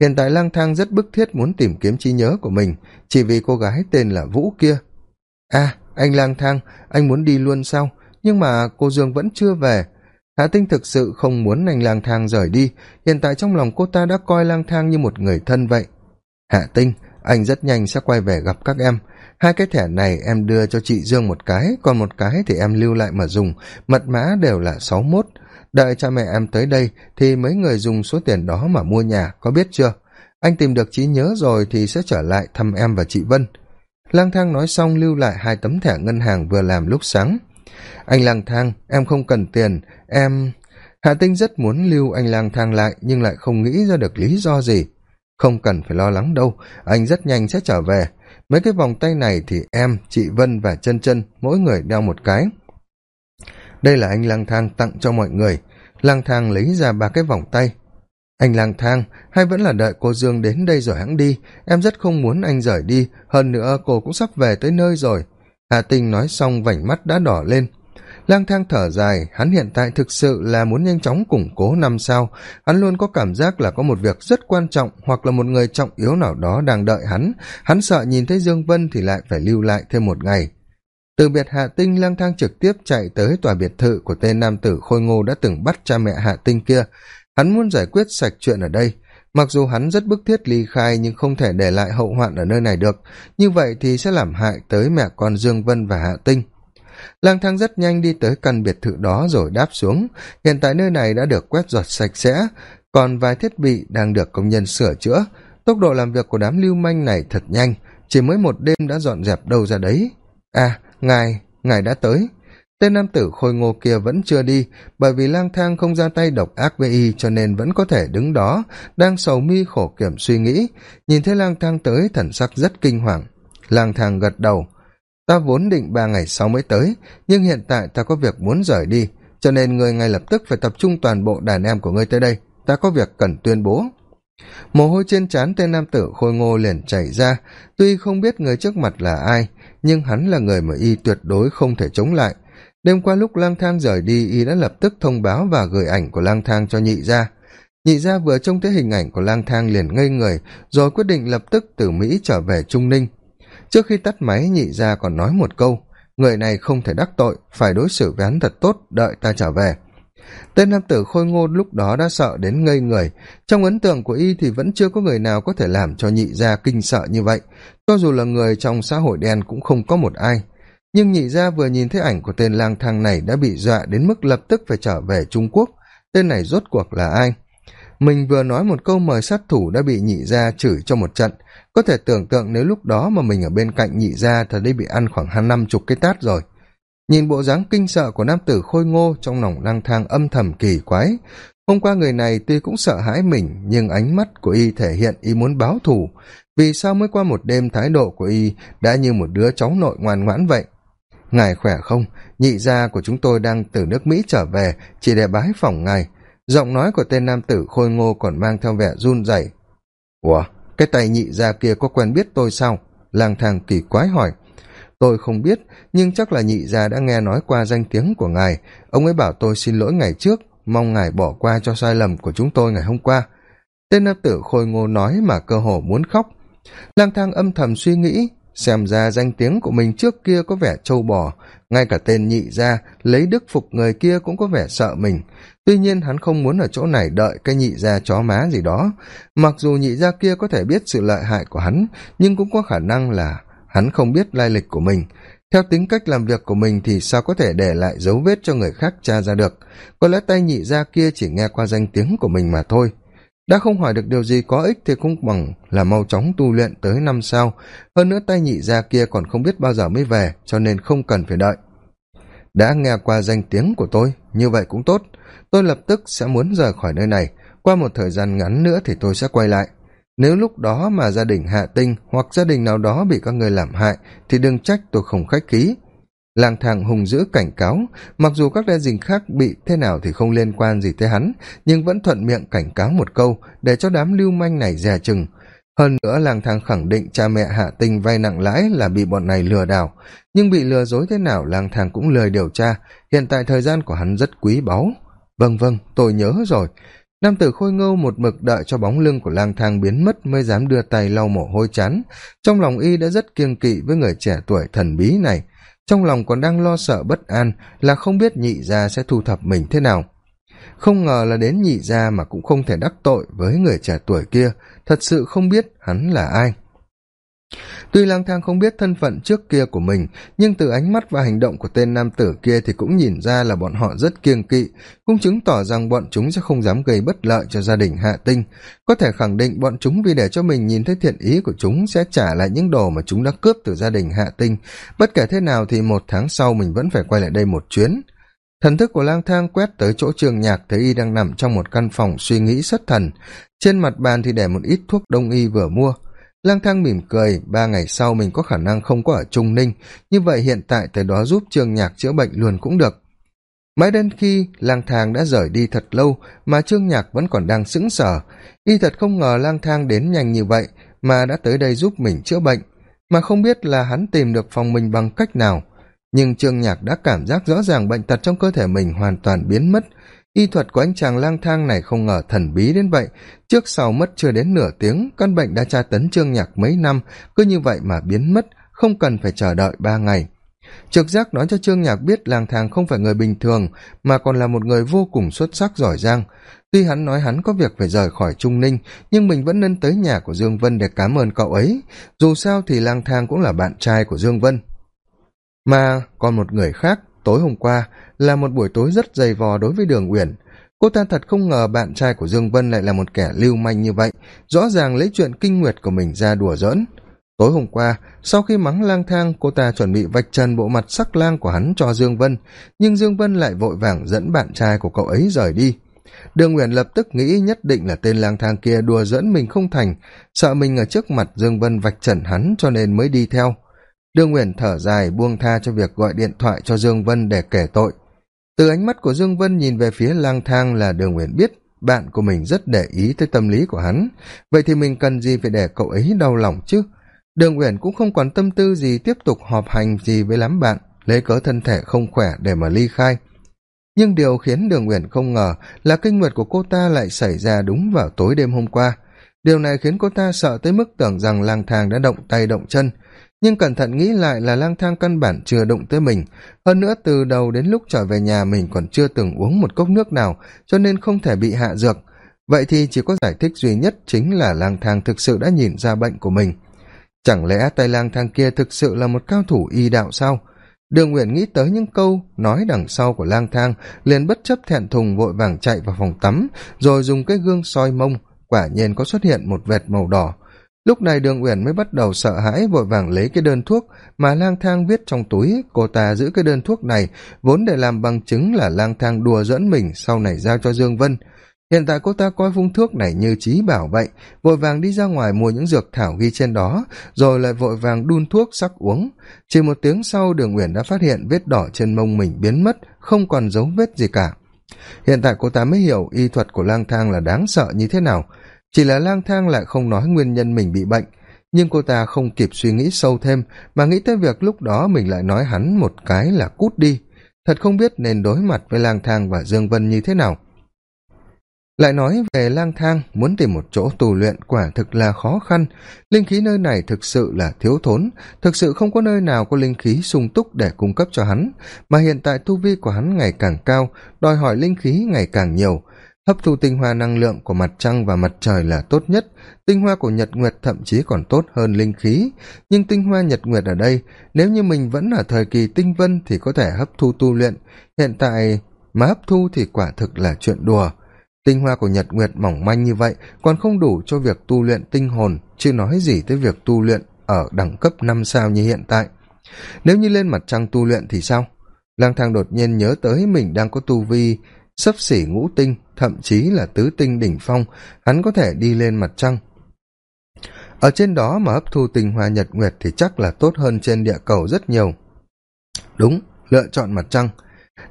Hiện tại lang thang rất bức thiết muốn tìm kiếm trí nhớ của mình, chỉ vì cô gái tên là vũ kia. À anh lang thang, anh muốn đi luôn sao? Nhưng mà cô dương vẫn chưa về. Hạ tinh thực sự không muốn anh lang thang rời đi. Hiện tại trong lòng cô ta đã coi lang thang như một người thân vậy. Hạ tinh, anh rất nhanh sẽ quay về gặp các em. Hai cái thẻ này em đưa cho chị dương một cái, còn một cái thì em lưu lại mà dùng. Mật mã đều là sáu mốt đợi cha mẹ em tới đây thì mấy người dùng số tiền đó mà mua nhà, có biết chưa? Anh tìm được trí nhớ rồi thì sẽ trở lại thăm em và chị vân. Lang thang nói xong lưu lại hai tấm thẻ ngân hàng vừa làm lúc sáng. Anh lang thang, em không cần tiền. Em, Hà tinh rất muốn lưu anh lang thang lại nhưng lại không nghĩ ra được lý do gì. Không cần phải lo lắng đâu, anh rất nhanh sẽ trở về. Mấy cái vòng tay này thì em, chị vân và chân chân, mỗi người đeo một cái đây là anh lang thang tặng cho mọi người. Lang thang lấy ra ba cái vòng tay. Anh lang thang, hay vẫn là đợi cô dương đến đây rồi hãng đi. Em rất không muốn anh rời đi. Hơn nữa, cô cũng sắp về tới nơi rồi. Hà tinh nói xong, vảnh mắt đã đỏ lên. Lang thang thở dài. Hắn hiện tại thực sự là muốn nhanh chóng củng cố năm sao. Hắn luôn có cảm giác là có một việc rất quan trọng hoặc là một người trọng yếu nào đó đang đợi hắn. Hắn sợ nhìn thấy dương vân thì lại phải lưu lại thêm một ngày từ biệt hạ tinh, lang thang trực tiếp chạy tới tòa biệt thự của tên nam tử khôi ngô đã từng bắt cha mẹ hạ tinh kia. Hắn muốn giải quyết sạch chuyện ở đây. Mặc dù hắn rất bức thiết ly khai nhưng không thể để lại hậu hoạn ở nơi này được. Như vậy thì sẽ làm hại tới mẹ con dương vân và hạ tinh. Lang thang rất nhanh đi tới căn biệt thự đó rồi đáp xuống. Hiện tại nơi này đã được quét dọn sạch sẽ. Còn vài thiết bị đang được công nhân sửa chữa. Tốc độ làm việc của đám lưu manh này thật nhanh. Chỉ mới một đêm đã dọn dẹp đâu ra đấy. À ngài ngài đã tới. Tên nam tử khôi ngô kia vẫn chưa đi, bởi vì lang thang không ra tay độc ác với y cho nên vẫn có thể đứng đó, đang sầu mi khổ kiểm suy nghĩ. Nhìn thấy lang thang tới, thần sắc rất kinh hoàng. Lang thang gật đầu. Ta vốn định ba ngày sau mới tới, nhưng hiện tại ta có việc muốn rời đi, cho nên ngươi ngay lập tức phải tập trung toàn bộ đàn em của ngươi tới đây. Ta có việc cần tuyên bố mồ hôi trên trán tên nam tử khôi ngô liền chảy ra. Tuy không biết người trước mặt là ai, nhưng hắn là người mà y tuyệt đối không thể chống lại. Đêm qua lúc lang thang rời đi, y đã lập tức thông báo và gửi ảnh của lang thang cho nhị gia. Nhị gia vừa trông thấy hình ảnh của lang thang liền ngây người, rồi quyết định lập tức từ mỹ trở về trung ninh. Trước khi tắt máy, nhị gia còn nói một câu, người này không thể đắc tội, phải đối xử với hắn thật tốt, đợi ta trở về tên nam tử khôi ngô lúc đó đã sợ đến ngây người. Trong ấn tượng của y thì vẫn chưa có người nào có thể làm cho nhị gia kinh sợ như vậy. Cho dù là người trong xã hội đen cũng không có một ai. Nhưng nhị gia vừa nhìn thấy ảnh của tên lang thang này đã bị dọa đến mức lập tức phải trở về trung quốc. Tên này rốt cuộc là ai? Mình vừa nói một câu mời sát thủ đã bị nhị gia chửi cho một trận. Có thể tưởng tượng nếu lúc đó mà mình ở bên cạnh nhị gia thật đi bị ăn khoảng hai năm chục cái tát rồi nhìn bộ dáng kinh sợ của nam tử khôi ngô trong lòng lang thang âm thầm kỳ quái. Hôm qua người này tuy cũng sợ hãi mình, nhưng ánh mắt của y thể hiện y muốn báo thù. Vì sao mới qua một đêm thái độ của y đã như một đứa cháu nội ngoan ngoãn vậy? Ngài khỏe không? Nhị gia của chúng tôi đang từ nước mỹ trở về, chỉ để bái phỏng ngài. Giọng nói của tên nam tử khôi ngô còn mang theo vẻ run rẩy. Ủa, cái tay nhị gia kia có quen biết tôi sao? Lang thang kỳ quái hỏi tôi không biết, nhưng chắc là nhị gia đã nghe nói qua danh tiếng của ngài. Ông ấy bảo tôi xin lỗi ngày trước, mong ngài bỏ qua cho sai lầm của chúng tôi ngày hôm qua. Tên nam tử khôi ngô nói mà cơ hồ muốn khóc. Lang thang âm thầm suy nghĩ, xem ra danh tiếng của mình trước kia có vẻ trâu bò. Ngay cả tên nhị gia, lấy đức phục người kia cũng có vẻ sợ mình. Tuy nhiên hắn không muốn ở chỗ này đợi cái nhị gia chó má gì đó. Mặc dù nhị gia kia có thể biết sự lợi hại của hắn, nhưng cũng có khả năng là hắn không biết lai lịch của mình. Theo tính cách làm việc của mình thì sao có thể để lại dấu vết cho người khác tra ra được? Có lẽ tay nhị gia kia chỉ nghe qua danh tiếng của mình mà thôi. Đã không hỏi được điều gì có ích thì cũng bằng là mau chóng tu luyện tới năm sau hơn nữa tay nhị gia kia còn không biết bao giờ mới về, cho nên không cần phải đợi. Đã nghe qua danh tiếng của tôi, như vậy cũng tốt. Tôi lập tức sẽ muốn rời khỏi nơi này. Qua một thời gian ngắn nữa thì tôi sẽ quay lại nếu lúc đó mà gia đình hạ tinh hoặc gia đình nào đó bị các người làm hại, thì đừng trách tôi không khách khí. Lang thang hùng dữ cảnh cáo, mặc dù các đại dình khác bị thế nào thì không liên quan gì tới hắn, nhưng vẫn thuận miệng cảnh cáo một câu để cho đám lưu manh này dè chừng. Hơn nữa, lang thang khẳng định cha mẹ hạ tinh vay nặng lãi là bị bọn này lừa đảo. Nhưng bị lừa dối thế nào, lang thang cũng lười điều tra. Hiện tại thời gian của hắn rất quý báu. Vâng vâng tôi nhớ rồi nam tử khôi ngâu một mực đợi cho bóng lưng của lang thang biến mất mới dám đưa tay lau mồ hôi chán. Trong lòng y đã rất kiêng kỵ với người trẻ tuổi thần bí này. Trong lòng còn đang lo sợ bất an là không biết nhị gia sẽ thu thập mình thế nào. Không ngờ là đến nhị gia mà cũng không thể đắc tội với người trẻ tuổi kia. Thật sự không biết hắn là ai tuy lang thang không biết thân phận trước kia của mình, nhưng từ ánh mắt và hành động của tên nam tử kia thì cũng nhìn ra là bọn họ rất kiêng kỵ, cũng chứng tỏ rằng bọn chúng sẽ không dám gây bất lợi cho gia đình hạ tinh. Có thể khẳng định bọn chúng vì để cho mình nhìn thấy thiện ý của chúng sẽ trả lại những đồ mà chúng đã cướp từ gia đình hạ tinh. Bất kể thế nào thì một tháng sau mình vẫn phải quay lại đây một chuyến. Thần thức của lang thang quét tới chỗ trường nhạc thấy y đang nằm trong một căn phòng suy nghĩ xuất thần. Trên mặt bàn thì để một ít thuốc đông y vừa mua lang thang mỉm cười, ba ngày sau mình có khả năng không có ở trung ninh. Như vậy hiện tại tới đó giúp trương nhạc chữa bệnh luôn cũng được. Mãi đến khi lang thang đã rời đi thật lâu mà trương nhạc vẫn còn đang sững sờ. Y thật không ngờ lang thang đến nhanh như vậy mà đã tới đây giúp mình chữa bệnh, mà không biết là hắn tìm được phòng mình bằng cách nào. Nhưng trương nhạc đã cảm giác rõ ràng bệnh tật trong cơ thể mình hoàn toàn biến mất y thuật của anh chàng lang thang này không ngờ thần bí đến vậy. Trước sau mất chưa đến nửa tiếng, căn bệnh đã tra tấn trương nhạc mấy năm, cứ như vậy mà biến mất, không cần phải chờ đợi ba ngày. Trực giác nói cho trương nhạc biết lang thang không phải người bình thường, mà còn là một người vô cùng xuất sắc giỏi giang. Tuy hắn nói hắn có việc phải rời khỏi trung ninh, nhưng mình vẫn nên tới nhà của dương vân để cảm ơn cậu ấy. Dù sao thì lang thang cũng là bạn trai của dương vân. Mà còn một người khác tối hôm qua là một buổi tối rất dày vò đối với đường uyển. Cô ta thật không ngờ bạn trai của dương vân lại là một kẻ lưu manh như vậy, rõ ràng lấy chuyện kinh nguyệt của mình ra đùa giỡn. Tối hôm qua, sau khi mắng lang thang, cô ta chuẩn bị vạch trần bộ mặt sắc lang của hắn cho dương vân, nhưng dương vân lại vội vàng dẫn bạn trai của cậu ấy rời đi. Đường uyển lập tức nghĩ nhất định là tên lang thang kia đùa dẫn mình không thành, sợ mình ở trước mặt dương vân vạch trần hắn cho nên mới đi theo đường nguyện thở dài, buông tha cho việc gọi điện thoại cho dương vân để kể tội. Từ ánh mắt của dương vân nhìn về phía lang thang là đường nguyện biết bạn của mình rất để ý tới tâm lý của hắn. Vậy thì mình cần gì phải để cậu ấy đau lòng chứ? Đường uyển cũng không còn tâm tư gì tiếp tục họp hành gì với lắm bạn, lấy cớ thân thể không khỏe để mà ly khai. Nhưng điều khiến đường uyển không ngờ là kinh nguyệt của cô ta lại xảy ra đúng vào tối đêm hôm qua. Điều này khiến cô ta sợ tới mức tưởng rằng lang thang đã động tay động chân nhưng cẩn thận nghĩ lại là lang thang căn bản chưa đụng tới mình. Hơn nữa từ đầu đến lúc trở về nhà mình còn chưa từng uống một cốc nước nào, cho nên không thể bị hạ dược. Vậy thì chỉ có giải thích duy nhất chính là lang thang thực sự đã nhìn ra bệnh của mình. Chẳng lẽ tay lang thang kia thực sự là một cao thủ y đạo sao? Đường nguyện nghĩ tới những câu nói đằng sau của lang thang, liền bất chấp thẹn thùng vội vàng chạy vào phòng tắm, rồi dùng cái gương soi mông, quả nhiên có xuất hiện một vệt màu đỏ lúc này đường uyển mới bắt đầu sợ hãi, vội vàng lấy cái đơn thuốc mà lang thang viết trong túi. Cô ta giữ cái đơn thuốc này, vốn để làm bằng chứng là lang thang đùa dẫn mình, sau này giao cho dương vân. Hiện tại cô ta coi vung thuốc này như trí bảo vậy, vội vàng đi ra ngoài mua những dược thảo ghi trên đó, rồi lại vội vàng đun thuốc sắc uống. Chỉ một tiếng sau, đường uyển đã phát hiện vết đỏ trên mông mình biến mất, không còn dấu vết gì cả. Hiện tại cô ta mới hiểu y thuật của lang thang là đáng sợ như thế nào chỉ là lang thang lại không nói nguyên nhân mình bị bệnh. Nhưng cô ta không kịp suy nghĩ sâu thêm, mà nghĩ tới việc lúc đó mình lại nói hắn một cái là cút đi. Thật không biết nên đối mặt với lang thang và dương vân như thế nào. Lại nói về lang thang, muốn tìm một chỗ tù luyện quả thực là khó khăn. Linh khí nơi này thực sự là thiếu thốn, thực sự không có nơi nào có linh khí sung túc để cung cấp cho hắn. Mà hiện tại tu vi của hắn ngày càng cao, đòi hỏi linh khí ngày càng nhiều hấp thu tinh hoa năng lượng của mặt trăng và mặt trời là tốt nhất. Tinh hoa của nhật nguyệt thậm chí còn tốt hơn linh khí. Nhưng tinh hoa nhật nguyệt ở đây, nếu như mình vẫn ở thời kỳ tinh vân thì có thể hấp thu tu luyện. Hiện tại mà hấp thu thì quả thực là chuyện đùa. Tinh hoa của nhật nguyệt mỏng manh như vậy còn không đủ cho việc tu luyện tinh hồn, chứ nói gì tới việc tu luyện ở đẳng cấp năm sao như hiện tại. Nếu như lên mặt trăng tu luyện thì sao? Lang thang đột nhiên nhớ tới mình đang có tu vi sấp xỉ ngũ tinh, thậm chí là tứ tinh đỉnh phong, hắn có thể đi lên mặt trăng. Ở trên đó mà hấp thu tinh hoa nhật nguyệt thì chắc là tốt hơn trên địa cầu rất nhiều. Đúng, lựa chọn mặt trăng.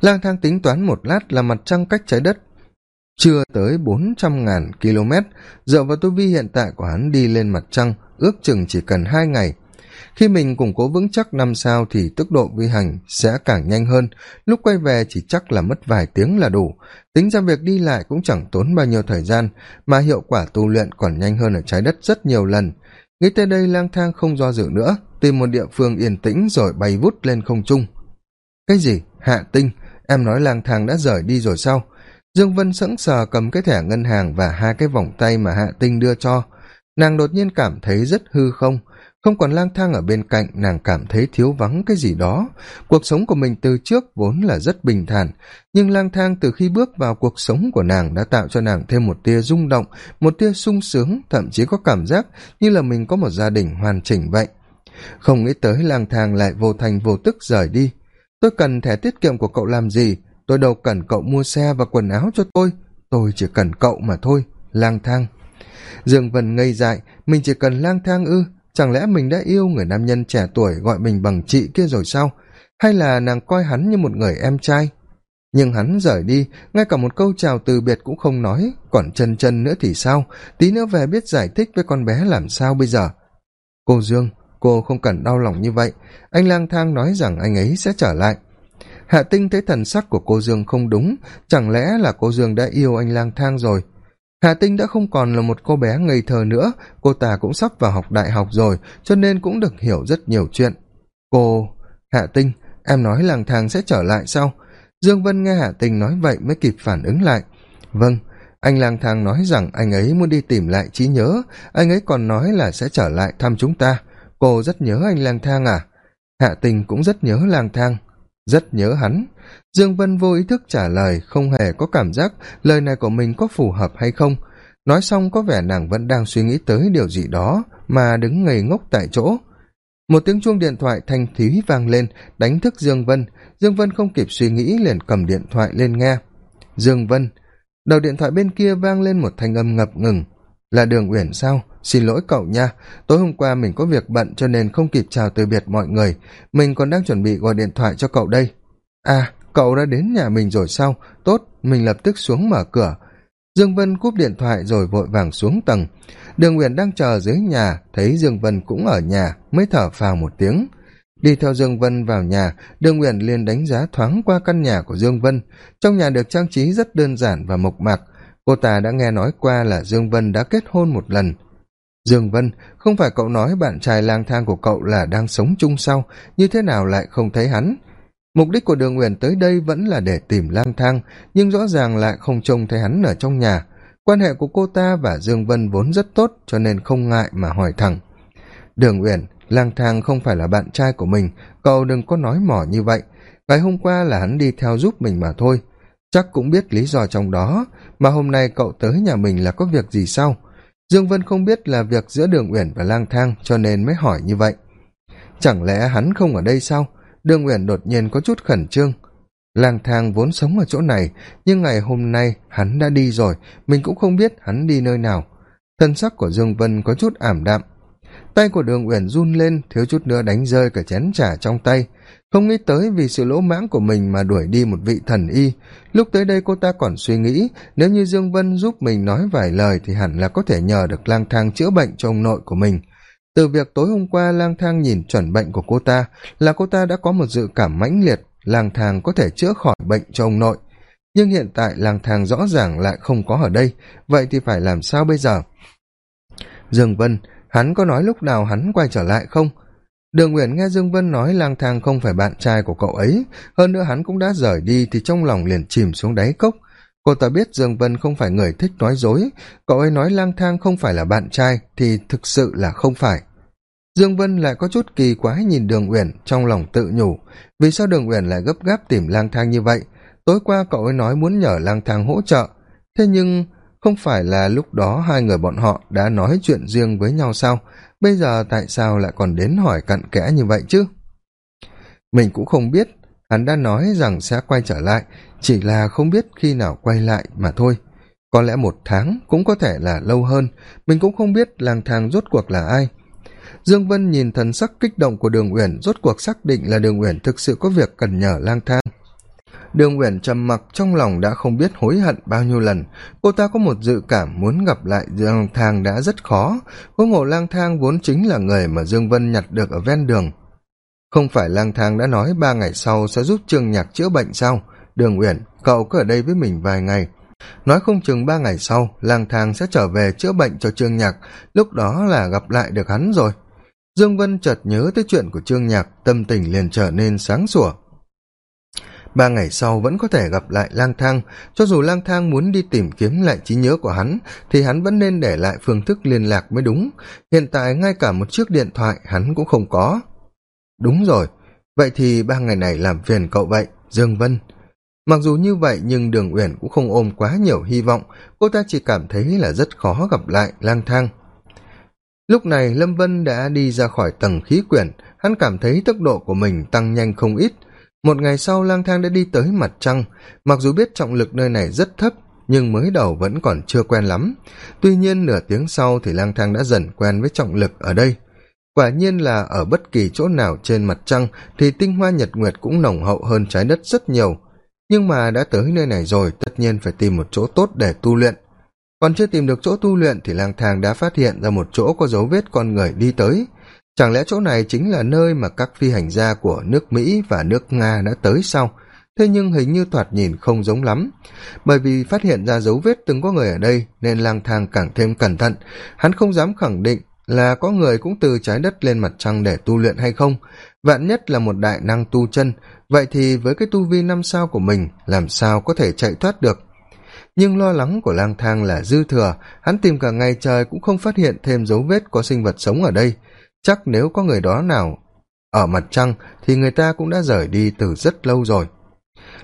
Lang thang tính toán một lát là mặt trăng cách trái đất, chưa tới bốn trăm ngàn km dựa vào tu vi hiện tại của hắn đi lên mặt trăng, ước chừng chỉ cần hai ngày khi mình củng cố vững chắc năm sao thì tốc độ vi hành sẽ càng nhanh hơn. Lúc quay về chỉ chắc là mất vài tiếng là đủ. Tính ra việc đi lại cũng chẳng tốn bao nhiêu thời gian, mà hiệu quả tu luyện còn nhanh hơn ở trái đất rất nhiều lần. Nghĩ tới đây, lang thang không do dự nữa, tìm một địa phương yên tĩnh rồi bay vút lên không trung. Cái gì? Hạ tinh, em nói lang thang đã rời đi rồi sao? Dương vân sững sờ cầm cái thẻ ngân hàng và hai cái vòng tay mà hạ tinh đưa cho. Nàng đột nhiên cảm thấy rất hư không không còn lang thang ở bên cạnh, nàng cảm thấy thiếu vắng cái gì đó. Cuộc sống của mình từ trước vốn là rất bình thản, nhưng lang thang từ khi bước vào cuộc sống của nàng đã tạo cho nàng thêm một tia rung động, một tia sung sướng, thậm chí có cảm giác như là mình có một gia đình hoàn chỉnh vậy. Không nghĩ tới lang thang lại vô thành vô tức rời đi. Tôi cần thẻ tiết kiệm của cậu làm gì? Tôi đâu cần cậu mua xe và quần áo cho tôi. Tôi chỉ cần cậu mà thôi, lang thang. Dương vân ngây dại, mình chỉ cần lang thang ư? Chẳng lẽ mình đã yêu người nam nhân trẻ tuổi gọi mình bằng chị kia rồi sao? Hay là nàng coi hắn như một người em trai? Nhưng hắn rời đi, ngay cả một câu chào từ biệt cũng không nói. Còn chân chân nữa thì sao? Tí nữa về biết giải thích với con bé làm sao bây giờ? Cô dương, cô không cần đau lòng như vậy. Anh lang thang nói rằng anh ấy sẽ trở lại. Hạ tinh thấy thần sắc của cô dương không đúng. Chẳng lẽ là cô dương đã yêu anh lang thang rồi? Hà tinh đã không còn là một cô bé ngây thơ nữa. Cô ta cũng sắp vào học đại học rồi, cho nên cũng được hiểu rất nhiều chuyện. Cô hạ tinh, em nói lang thang sẽ trở lại sau. dương vân nghe hạ tinh nói vậy mới kịp phản ứng lại. Vâng anh lang thang nói rằng anh ấy muốn đi tìm lại trí nhớ. Anh ấy còn nói là sẽ trở lại thăm chúng ta. Cô rất nhớ anh lang thang à? Hạ tình cũng rất nhớ lang thang. Rất nhớ hắn dương vân vô ý thức trả lời, không hề có cảm giác lời này của mình có phù hợp hay không. Nói xong có vẻ nàng vẫn đang suy nghĩ tới điều gì đó mà đứng ngây ngốc tại chỗ. Một tiếng chuông điện thoại thanh thúy vang lên, đánh thức dương vân. Dương vân không kịp suy nghĩ liền cầm điện thoại lên nghe. Dương vân, đầu điện thoại bên kia vang lên một thanh âm ngập ngừng. Là đường uyển sao? Xin lỗi cậu nha. Tối hôm qua mình có việc bận cho nên không kịp chào từ biệt mọi người. Mình còn đang chuẩn bị gọi điện thoại cho cậu đây. À cậu đã đến nhà mình rồi sao? Tốt, mình lập tức xuống mở cửa. Dương vân cúp điện thoại rồi vội vàng xuống tầng. Đường uyển đang chờ dưới nhà, thấy dương vân cũng ở nhà, mới thở phào một tiếng. Đi theo dương vân vào nhà, đường uyển liền đánh giá thoáng qua căn nhà của dương vân. Trong nhà được trang trí rất đơn giản và mộc mạc. Cô ta đã nghe nói qua là dương vân đã kết hôn một lần. Dương vân, không phải cậu nói bạn trai lang thang của cậu là đang sống chung sau như thế nào lại không thấy hắn? Mục đích của đường Uyển tới đây vẫn là để tìm lang thang, nhưng rõ ràng lại không trông thấy hắn ở trong nhà. Quan hệ của cô ta và dương vân vốn rất tốt, cho nên không ngại mà hỏi thẳng. Đường uyển lang thang không phải là bạn trai của mình, cậu đừng có nói mỏ như vậy. Ngày hôm qua là hắn đi theo giúp mình mà thôi. Chắc cũng biết lý do trong đó, mà hôm nay cậu tới nhà mình là có việc gì sao? Dương vân không biết là việc giữa đường uyển và lang thang, cho nên mới hỏi như vậy. Chẳng lẽ hắn không ở đây sao? Đường uyển đột nhiên có chút khẩn trương. Lang thang vốn sống ở chỗ này, nhưng ngày hôm nay hắn đã đi rồi, mình cũng không biết hắn đi nơi nào. Thân sắc của dương vân có chút ảm đạm. Tay của đường uyển run lên, thiếu chút nữa đánh rơi cả chén trà trong tay. Không nghĩ tới vì sự lỗ mãng của mình mà đuổi đi một vị thần y. Lúc tới đây cô ta còn suy nghĩ, nếu như dương vân giúp mình nói vài lời thì hẳn là có thể nhờ được lang thang chữa bệnh cho ông nội của mình từ việc tối hôm qua lang thang nhìn chuẩn bệnh của cô ta là cô ta đã có một dự cảm mãnh liệt, lang thang có thể chữa khỏi bệnh cho ông nội. Nhưng hiện tại lang thang rõ ràng lại không có ở đây, vậy thì phải làm sao bây giờ? Dương vân, hắn có nói lúc nào hắn quay trở lại không? Đường uyển nghe dương vân nói lang thang không phải bạn trai của cậu ấy, hơn nữa hắn cũng đã rời đi thì trong lòng liền chìm xuống đáy cốc cô ta biết dương vân không phải người thích nói dối. Cậu ấy nói lang thang không phải là bạn trai, thì thực sự là không phải. Dương vân lại có chút kỳ quái nhìn đường uyển trong lòng tự nhủ. Vì sao đường uyển lại gấp gáp tìm lang thang như vậy? Tối qua cậu ấy nói muốn nhờ lang thang hỗ trợ. Thế nhưng, không phải là lúc đó hai người bọn họ đã nói chuyện riêng với nhau sao? Bây giờ tại sao lại còn đến hỏi cặn kẽ như vậy chứ? Mình cũng không biết hắn đã nói rằng sẽ quay trở lại, chỉ là không biết khi nào quay lại mà thôi. Có lẽ một tháng cũng có thể là lâu hơn, mình cũng không biết lang thang rốt cuộc là ai. Dương vân nhìn thần sắc kích động của đường uyển, rốt cuộc xác định là đường uyển thực sự có việc cần nhờ lang thang. Đường uyển trầm mặc trong lòng đã không biết hối hận bao nhiêu lần. Cô ta có một dự cảm muốn gặp lại lang thang đã rất khó. Có ngộ lang thang vốn chính là người mà dương vân nhặt được ở ven đường không phải lang thang đã nói ba ngày sau sẽ giúp trương nhạc chữa bệnh sao? Đường uyển, cậu cứ ở đây với mình vài ngày. Nói không chừng ba ngày sau, lang thang sẽ trở về chữa bệnh cho trương nhạc. Lúc đó là gặp lại được hắn rồi. Dương vân chợt nhớ tới chuyện của trương nhạc, tâm tình liền trở nên sáng sủa. Ba ngày sau vẫn có thể gặp lại lang thang. Cho dù lang thang muốn đi tìm kiếm lại trí nhớ của hắn, thì hắn vẫn nên để lại phương thức liên lạc mới đúng. Hiện tại ngay cả một chiếc điện thoại hắn cũng không có đúng rồi. Vậy thì ba ngày này làm phiền cậu vậy, dương vân. Mặc dù như vậy, nhưng đường uyển cũng không ôm quá nhiều hy vọng. Cô ta chỉ cảm thấy là rất khó gặp lại lang thang. Lúc này, lâm vân đã đi ra khỏi tầng khí quyển. Hắn cảm thấy tốc độ của mình tăng nhanh không ít. Một ngày sau, lang thang đã đi tới mặt trăng. Mặc dù biết trọng lực nơi này rất thấp, nhưng mới đầu vẫn còn chưa quen lắm. Tuy nhiên, nửa tiếng sau thì lang thang đã dần quen với trọng lực ở đây quả nhiên là ở bất kỳ chỗ nào trên mặt trăng thì tinh hoa nhật nguyệt cũng nồng hậu hơn trái đất rất nhiều. Nhưng mà đã tới nơi này rồi, tất nhiên phải tìm một chỗ tốt để tu luyện. Còn chưa tìm được chỗ tu luyện thì lang thang đã phát hiện ra một chỗ có dấu vết con người đi tới. Chẳng lẽ chỗ này chính là nơi mà các phi hành gia của nước mỹ và nước nga đã tới sau thế nhưng hình như thoạt nhìn không giống lắm. Bởi vì phát hiện ra dấu vết từng có người ở đây, nên lang thang càng thêm cẩn thận. Hắn không dám khẳng định là có người cũng từ trái đất lên mặt trăng để tu luyện hay không? Vạn nhất là một đại năng tu chân, vậy thì với cái tu vi năm sao của mình, làm sao có thể chạy thoát được? Nhưng lo lắng của lang thang là dư thừa, hắn tìm cả ngày trời cũng không phát hiện thêm dấu vết có sinh vật sống ở đây. Chắc nếu có người đó nào ở mặt trăng thì người ta cũng đã rời đi từ rất lâu rồi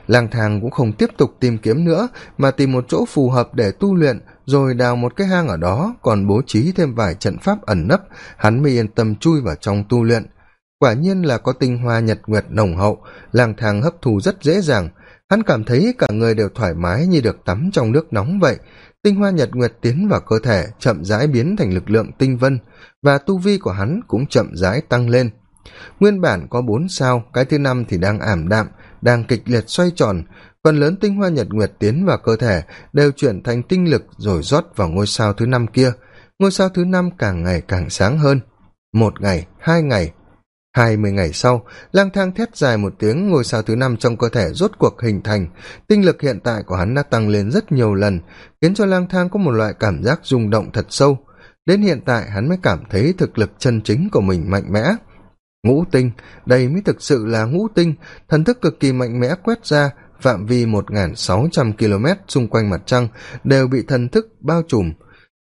lang thang cũng không tiếp tục tìm kiếm nữa, mà tìm một chỗ phù hợp để tu luyện, rồi đào một cái hang ở đó, còn bố trí thêm vài trận pháp ẩn nấp. Hắn mới yên tâm chui vào trong tu luyện. Quả nhiên là có tinh hoa nhật nguyệt nồng hậu, lang thang hấp thu rất dễ dàng. Hắn cảm thấy cả người đều thoải mái như được tắm trong nước nóng vậy. Tinh hoa nhật nguyệt tiến vào cơ thể, chậm rãi biến thành lực lượng tinh vân, và tu vi của hắn cũng chậm rãi tăng lên. Nguyên bản có bốn sao, cái thứ năm thì đang ảm đạm đang kịch liệt xoay tròn, phần lớn tinh hoa nhật nguyệt tiến vào cơ thể đều chuyển thành tinh lực rồi rót vào ngôi sao thứ năm kia. Ngôi sao thứ năm càng ngày càng sáng hơn. Một ngày, hai ngày, hai mươi ngày sau, lang thang thét dài một tiếng, ngôi sao thứ năm trong cơ thể rốt cuộc hình thành. Tinh lực hiện tại của hắn đã tăng lên rất nhiều lần, khiến cho lang thang có một loại cảm giác rung động thật sâu. Đến hiện tại, hắn mới cảm thấy thực lực chân chính của mình mạnh mẽ ngũ tinh. Đây mới thực sự là ngũ tinh. Thần thức cực kỳ mạnh mẽ quét ra, phạm vi một sáu trăm km xung quanh mặt trăng đều bị thần thức bao trùm.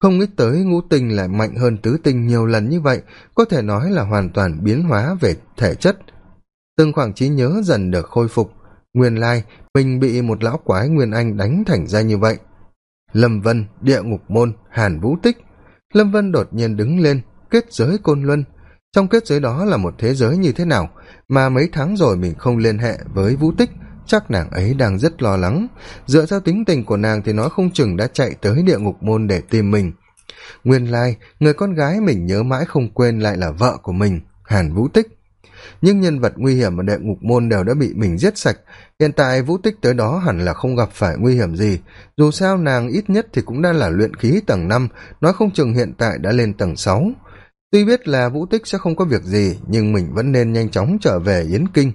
Không nghĩ tới ngũ tinh lại mạnh hơn tứ tinh nhiều lần như vậy, có thể nói là hoàn toàn biến hóa về thể chất. Từng khoảng trí nhớ dần được khôi phục. Nguyên lai, mình bị một lão quái nguyên anh đánh thành ra như vậy. Lâm vân, địa ngục môn, hàn vũ tích. Lâm vân đột nhiên đứng lên, kết giới côn luân trong kết giới đó là một thế giới như thế nào mà mấy tháng rồi mình không liên hệ với vũ tích, chắc nàng ấy đang rất lo lắng. Dựa theo tính tình của nàng thì nói không chừng đã chạy tới địa ngục môn để tìm mình. Nguyên lai, người con gái mình nhớ mãi không quên lại là vợ của mình, hàn vũ tích. Nhưng nhân vật nguy hiểm ở địa ngục môn đều đã bị mình giết sạch. Hiện tại vũ tích tới đó hẳn là không gặp phải nguy hiểm gì. Dù sao nàng ít nhất thì cũng đã là luyện khí tầng năm, nói không chừng hiện tại đã lên tầng sáu tuy biết là vũ tích sẽ không có việc gì, nhưng mình vẫn nên nhanh chóng trở về yến kinh.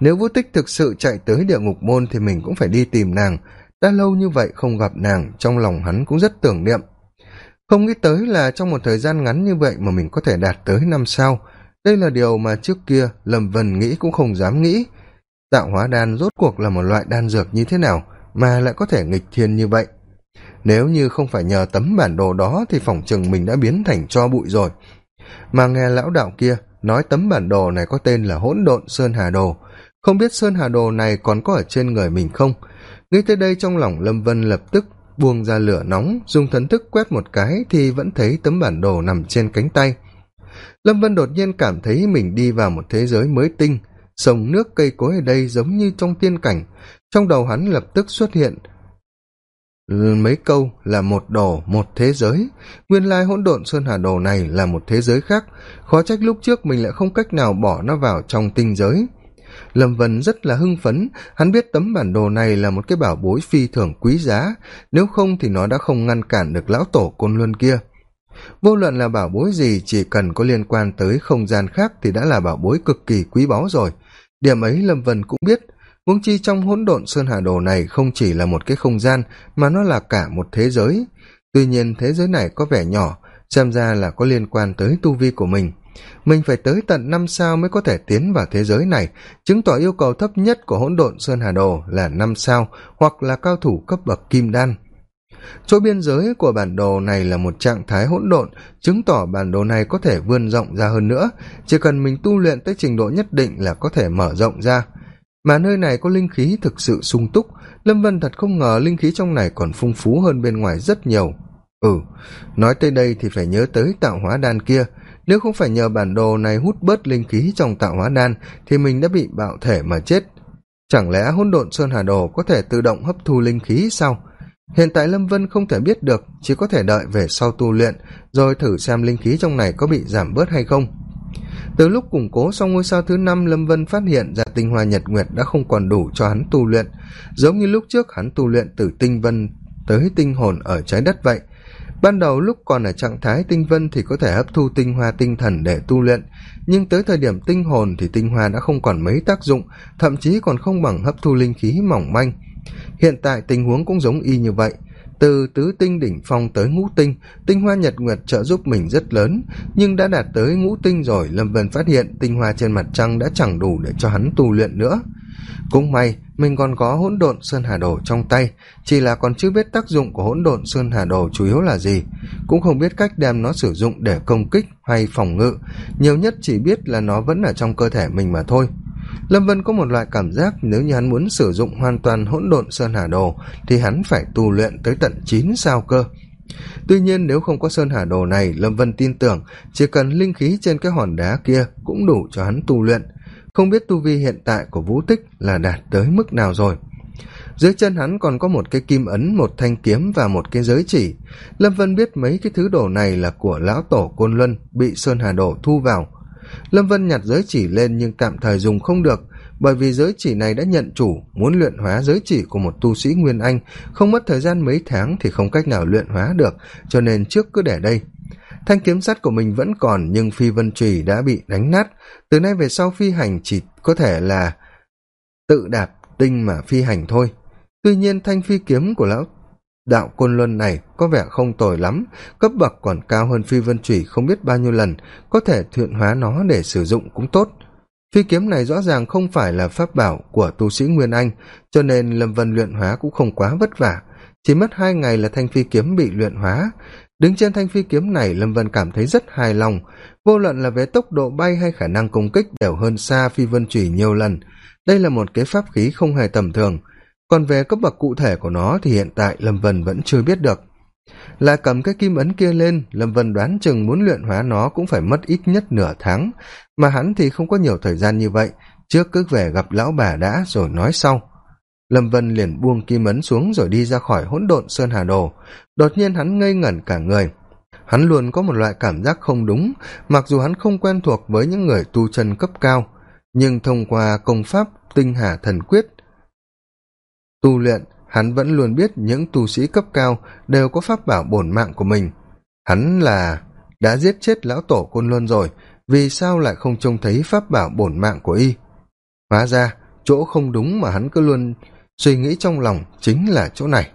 Nếu vũ tích thực sự chạy tới địa ngục môn thì mình cũng phải đi tìm nàng. Đã lâu như vậy không gặp nàng, trong lòng hắn cũng rất tưởng niệm. Không nghĩ tới là trong một thời gian ngắn như vậy mà mình có thể đạt tới năm sao. Đây là điều mà trước kia lâm vân nghĩ cũng không dám nghĩ. Tạo hóa đan rốt cuộc là một loại đan dược như thế nào mà lại có thể nghịch thiên như vậy? Nếu như không phải nhờ tấm bản đồ đó thì phỏng chừng mình đã biến thành cho bụi rồi mà nghe lão đạo kia nói tấm bản đồ này có tên là hỗn độn sơn hà đồ. Không biết sơn hà đồ này còn có ở trên người mình không? Nghĩ tới đây trong lòng lâm vân lập tức buông ra lửa nóng, dùng thần thức quét một cái thì vẫn thấy tấm bản đồ nằm trên cánh tay. Lâm vân đột nhiên cảm thấy mình đi vào một thế giới mới tinh. Sông nước cây cối ở đây giống như trong tiên cảnh. Trong đầu hắn lập tức xuất hiện mấy câu là một đồ một thế giới. Nguyên lai hỗn độn sơn hà đồ này là một thế giới khác. Khó trách lúc trước mình lại không cách nào bỏ nó vào trong tinh giới. Lâm vân rất là hưng phấn. Hắn biết tấm bản đồ này là một cái bảo bối phi thường quý giá. Nếu không thì nó đã không ngăn cản được lão tổ côn luân kia. Vô luận là bảo bối gì, chỉ cần có liên quan tới không gian khác thì đã là bảo bối cực kỳ quý báu rồi. Điểm ấy lâm vân cũng biết huống chi trong hỗn độn sơn hà đồ này không chỉ là một cái không gian, mà nó là cả một thế giới. Tuy nhiên, thế giới này có vẻ nhỏ, xem ra là có liên quan tới tu vi của mình. Mình phải tới tận năm sao mới có thể tiến vào thế giới này. Chứng tỏ yêu cầu thấp nhất của hỗn độn sơn hà đồ là năm sao, hoặc là cao thủ cấp bậc kim đan. Chỗ biên giới của bản đồ này là một trạng thái hỗn độn, chứng tỏ bản đồ này có thể vươn rộng ra hơn nữa. Chỉ cần mình tu luyện tới trình độ nhất định là có thể mở rộng ra mà nơi này có linh khí thực sự sung túc. Lâm vân thật không ngờ linh khí trong này còn phong phú hơn bên ngoài rất nhiều. Ừ nói tới đây thì phải nhớ tới tạo hóa đan kia. Nếu không phải nhờ bản đồ này hút bớt linh khí trong tạo hóa đan, thì mình đã bị bạo thể mà chết. Chẳng lẽ hỗn độn sơn hà đồ có thể tự động hấp thu linh khí sao? Hiện tại lâm vân không thể biết được, chỉ có thể đợi về sau tu luyện, rồi thử xem linh khí trong này có bị giảm bớt hay không từ lúc củng cố xong ngôi sao thứ năm, lâm vân phát hiện ra tinh hoa nhật nguyệt đã không còn đủ cho hắn tu luyện. Giống như lúc trước, hắn tu luyện từ tinh vân tới tinh hồn ở trái đất vậy. Ban đầu lúc còn ở trạng thái tinh vân thì có thể hấp thu tinh hoa tinh thần để tu luyện, nhưng tới thời điểm tinh hồn thì tinh hoa đã không còn mấy tác dụng, thậm chí còn không bằng hấp thu linh khí mỏng manh. Hiện tại tình huống cũng giống y như vậy từ tứ tinh đỉnh phong tới ngũ tinh tinh hoa nhật nguyệt trợ giúp mình rất lớn. Nhưng đã đạt tới ngũ tinh rồi, lâm vân phát hiện tinh hoa trên mặt trăng đã chẳng đủ để cho hắn tu luyện nữa. Cũng may, mình còn có hỗn độn sơn hà đồ trong tay, chỉ là còn chưa biết tác dụng của hỗn độn sơn hà đồ chủ yếu là gì. Cũng không biết cách đem nó sử dụng để công kích hay phòng ngự, nhiều nhất chỉ biết là nó vẫn ở trong cơ thể mình mà thôi lâm vân có một loại cảm giác nếu như hắn muốn sử dụng hoàn toàn hỗn độn sơn hà đồ, thì hắn phải tu luyện tới tận chín sao cơ. Tuy nhiên nếu không có sơn hà đồ này, lâm vân tin tưởng chỉ cần linh khí trên cái hòn đá kia cũng đủ cho hắn tu luyện. Không biết tu vi hiện tại của vũ tích là đạt tới mức nào rồi. Dưới chân hắn còn có một cái kim ấn, một thanh kiếm và một cái giới chỉ. Lâm vân biết mấy cái thứ đồ này là của lão tổ côn luân bị sơn hà đồ thu vào lâm vân nhặt giới chỉ lên nhưng tạm thời dùng không được, bởi vì giới chỉ này đã nhận chủ, muốn luyện hóa giới chỉ của một tu sĩ nguyên anh, không mất thời gian mấy tháng thì không cách nào luyện hóa được, cho nên trước cứ để đây. Thanh kiếm sắt của mình vẫn còn, nhưng phi vân trùy đã bị đánh nát. Từ nay về sau phi hành chỉ có thể là tự đạp tinh mà phi hành thôi. Tuy nhiên thanh phi kiếm của lão đạo côn luân này có vẻ không tồi lắm, cấp bậc còn cao hơn phi vân thủy không biết bao nhiêu lần, có thể thiện hóa nó để sử dụng cũng tốt. Phi kiếm này rõ ràng không phải là pháp bảo của tu sĩ nguyên anh, cho nên lâm vân luyện hóa cũng không quá vất vả. Chỉ mất hai ngày là thanh phi kiếm bị luyện hóa. Đứng trên thanh phi kiếm này, lâm vân cảm thấy rất hài lòng. Vô luận là về tốc độ bay hay khả năng công kích đều hơn xa phi vân thủy nhiều lần. Đây là một cái pháp khí không hề tầm thường còn về cấp bậc cụ thể của nó thì hiện tại lâm vân vẫn chưa biết được. Là cầm cái kim ấn kia lên, lâm vân đoán chừng muốn luyện hóa nó cũng phải mất ít nhất nửa tháng. Mà hắn thì không có nhiều thời gian như vậy, trước cứ về gặp lão bà đã rồi nói sau. Lâm vân liền buông kim ấn xuống rồi đi ra khỏi hỗn độn sơn hà đồ. Đột nhiên hắn ngây ngẩn cả người. Hắn luôn có một loại cảm giác không đúng, mặc dù hắn không quen thuộc với những người tu chân cấp cao, nhưng thông qua công pháp tinh hà thần quyết tu luyện, hắn vẫn luôn biết những tu sĩ cấp cao đều có pháp bảo bổn mạng của mình. Hắn là, đã giết chết lão tổ côn luân rồi, vì sao lại không trông thấy pháp bảo bổn mạng của y? Hóa ra, chỗ không đúng mà hắn cứ luôn suy nghĩ trong lòng chính là chỗ này.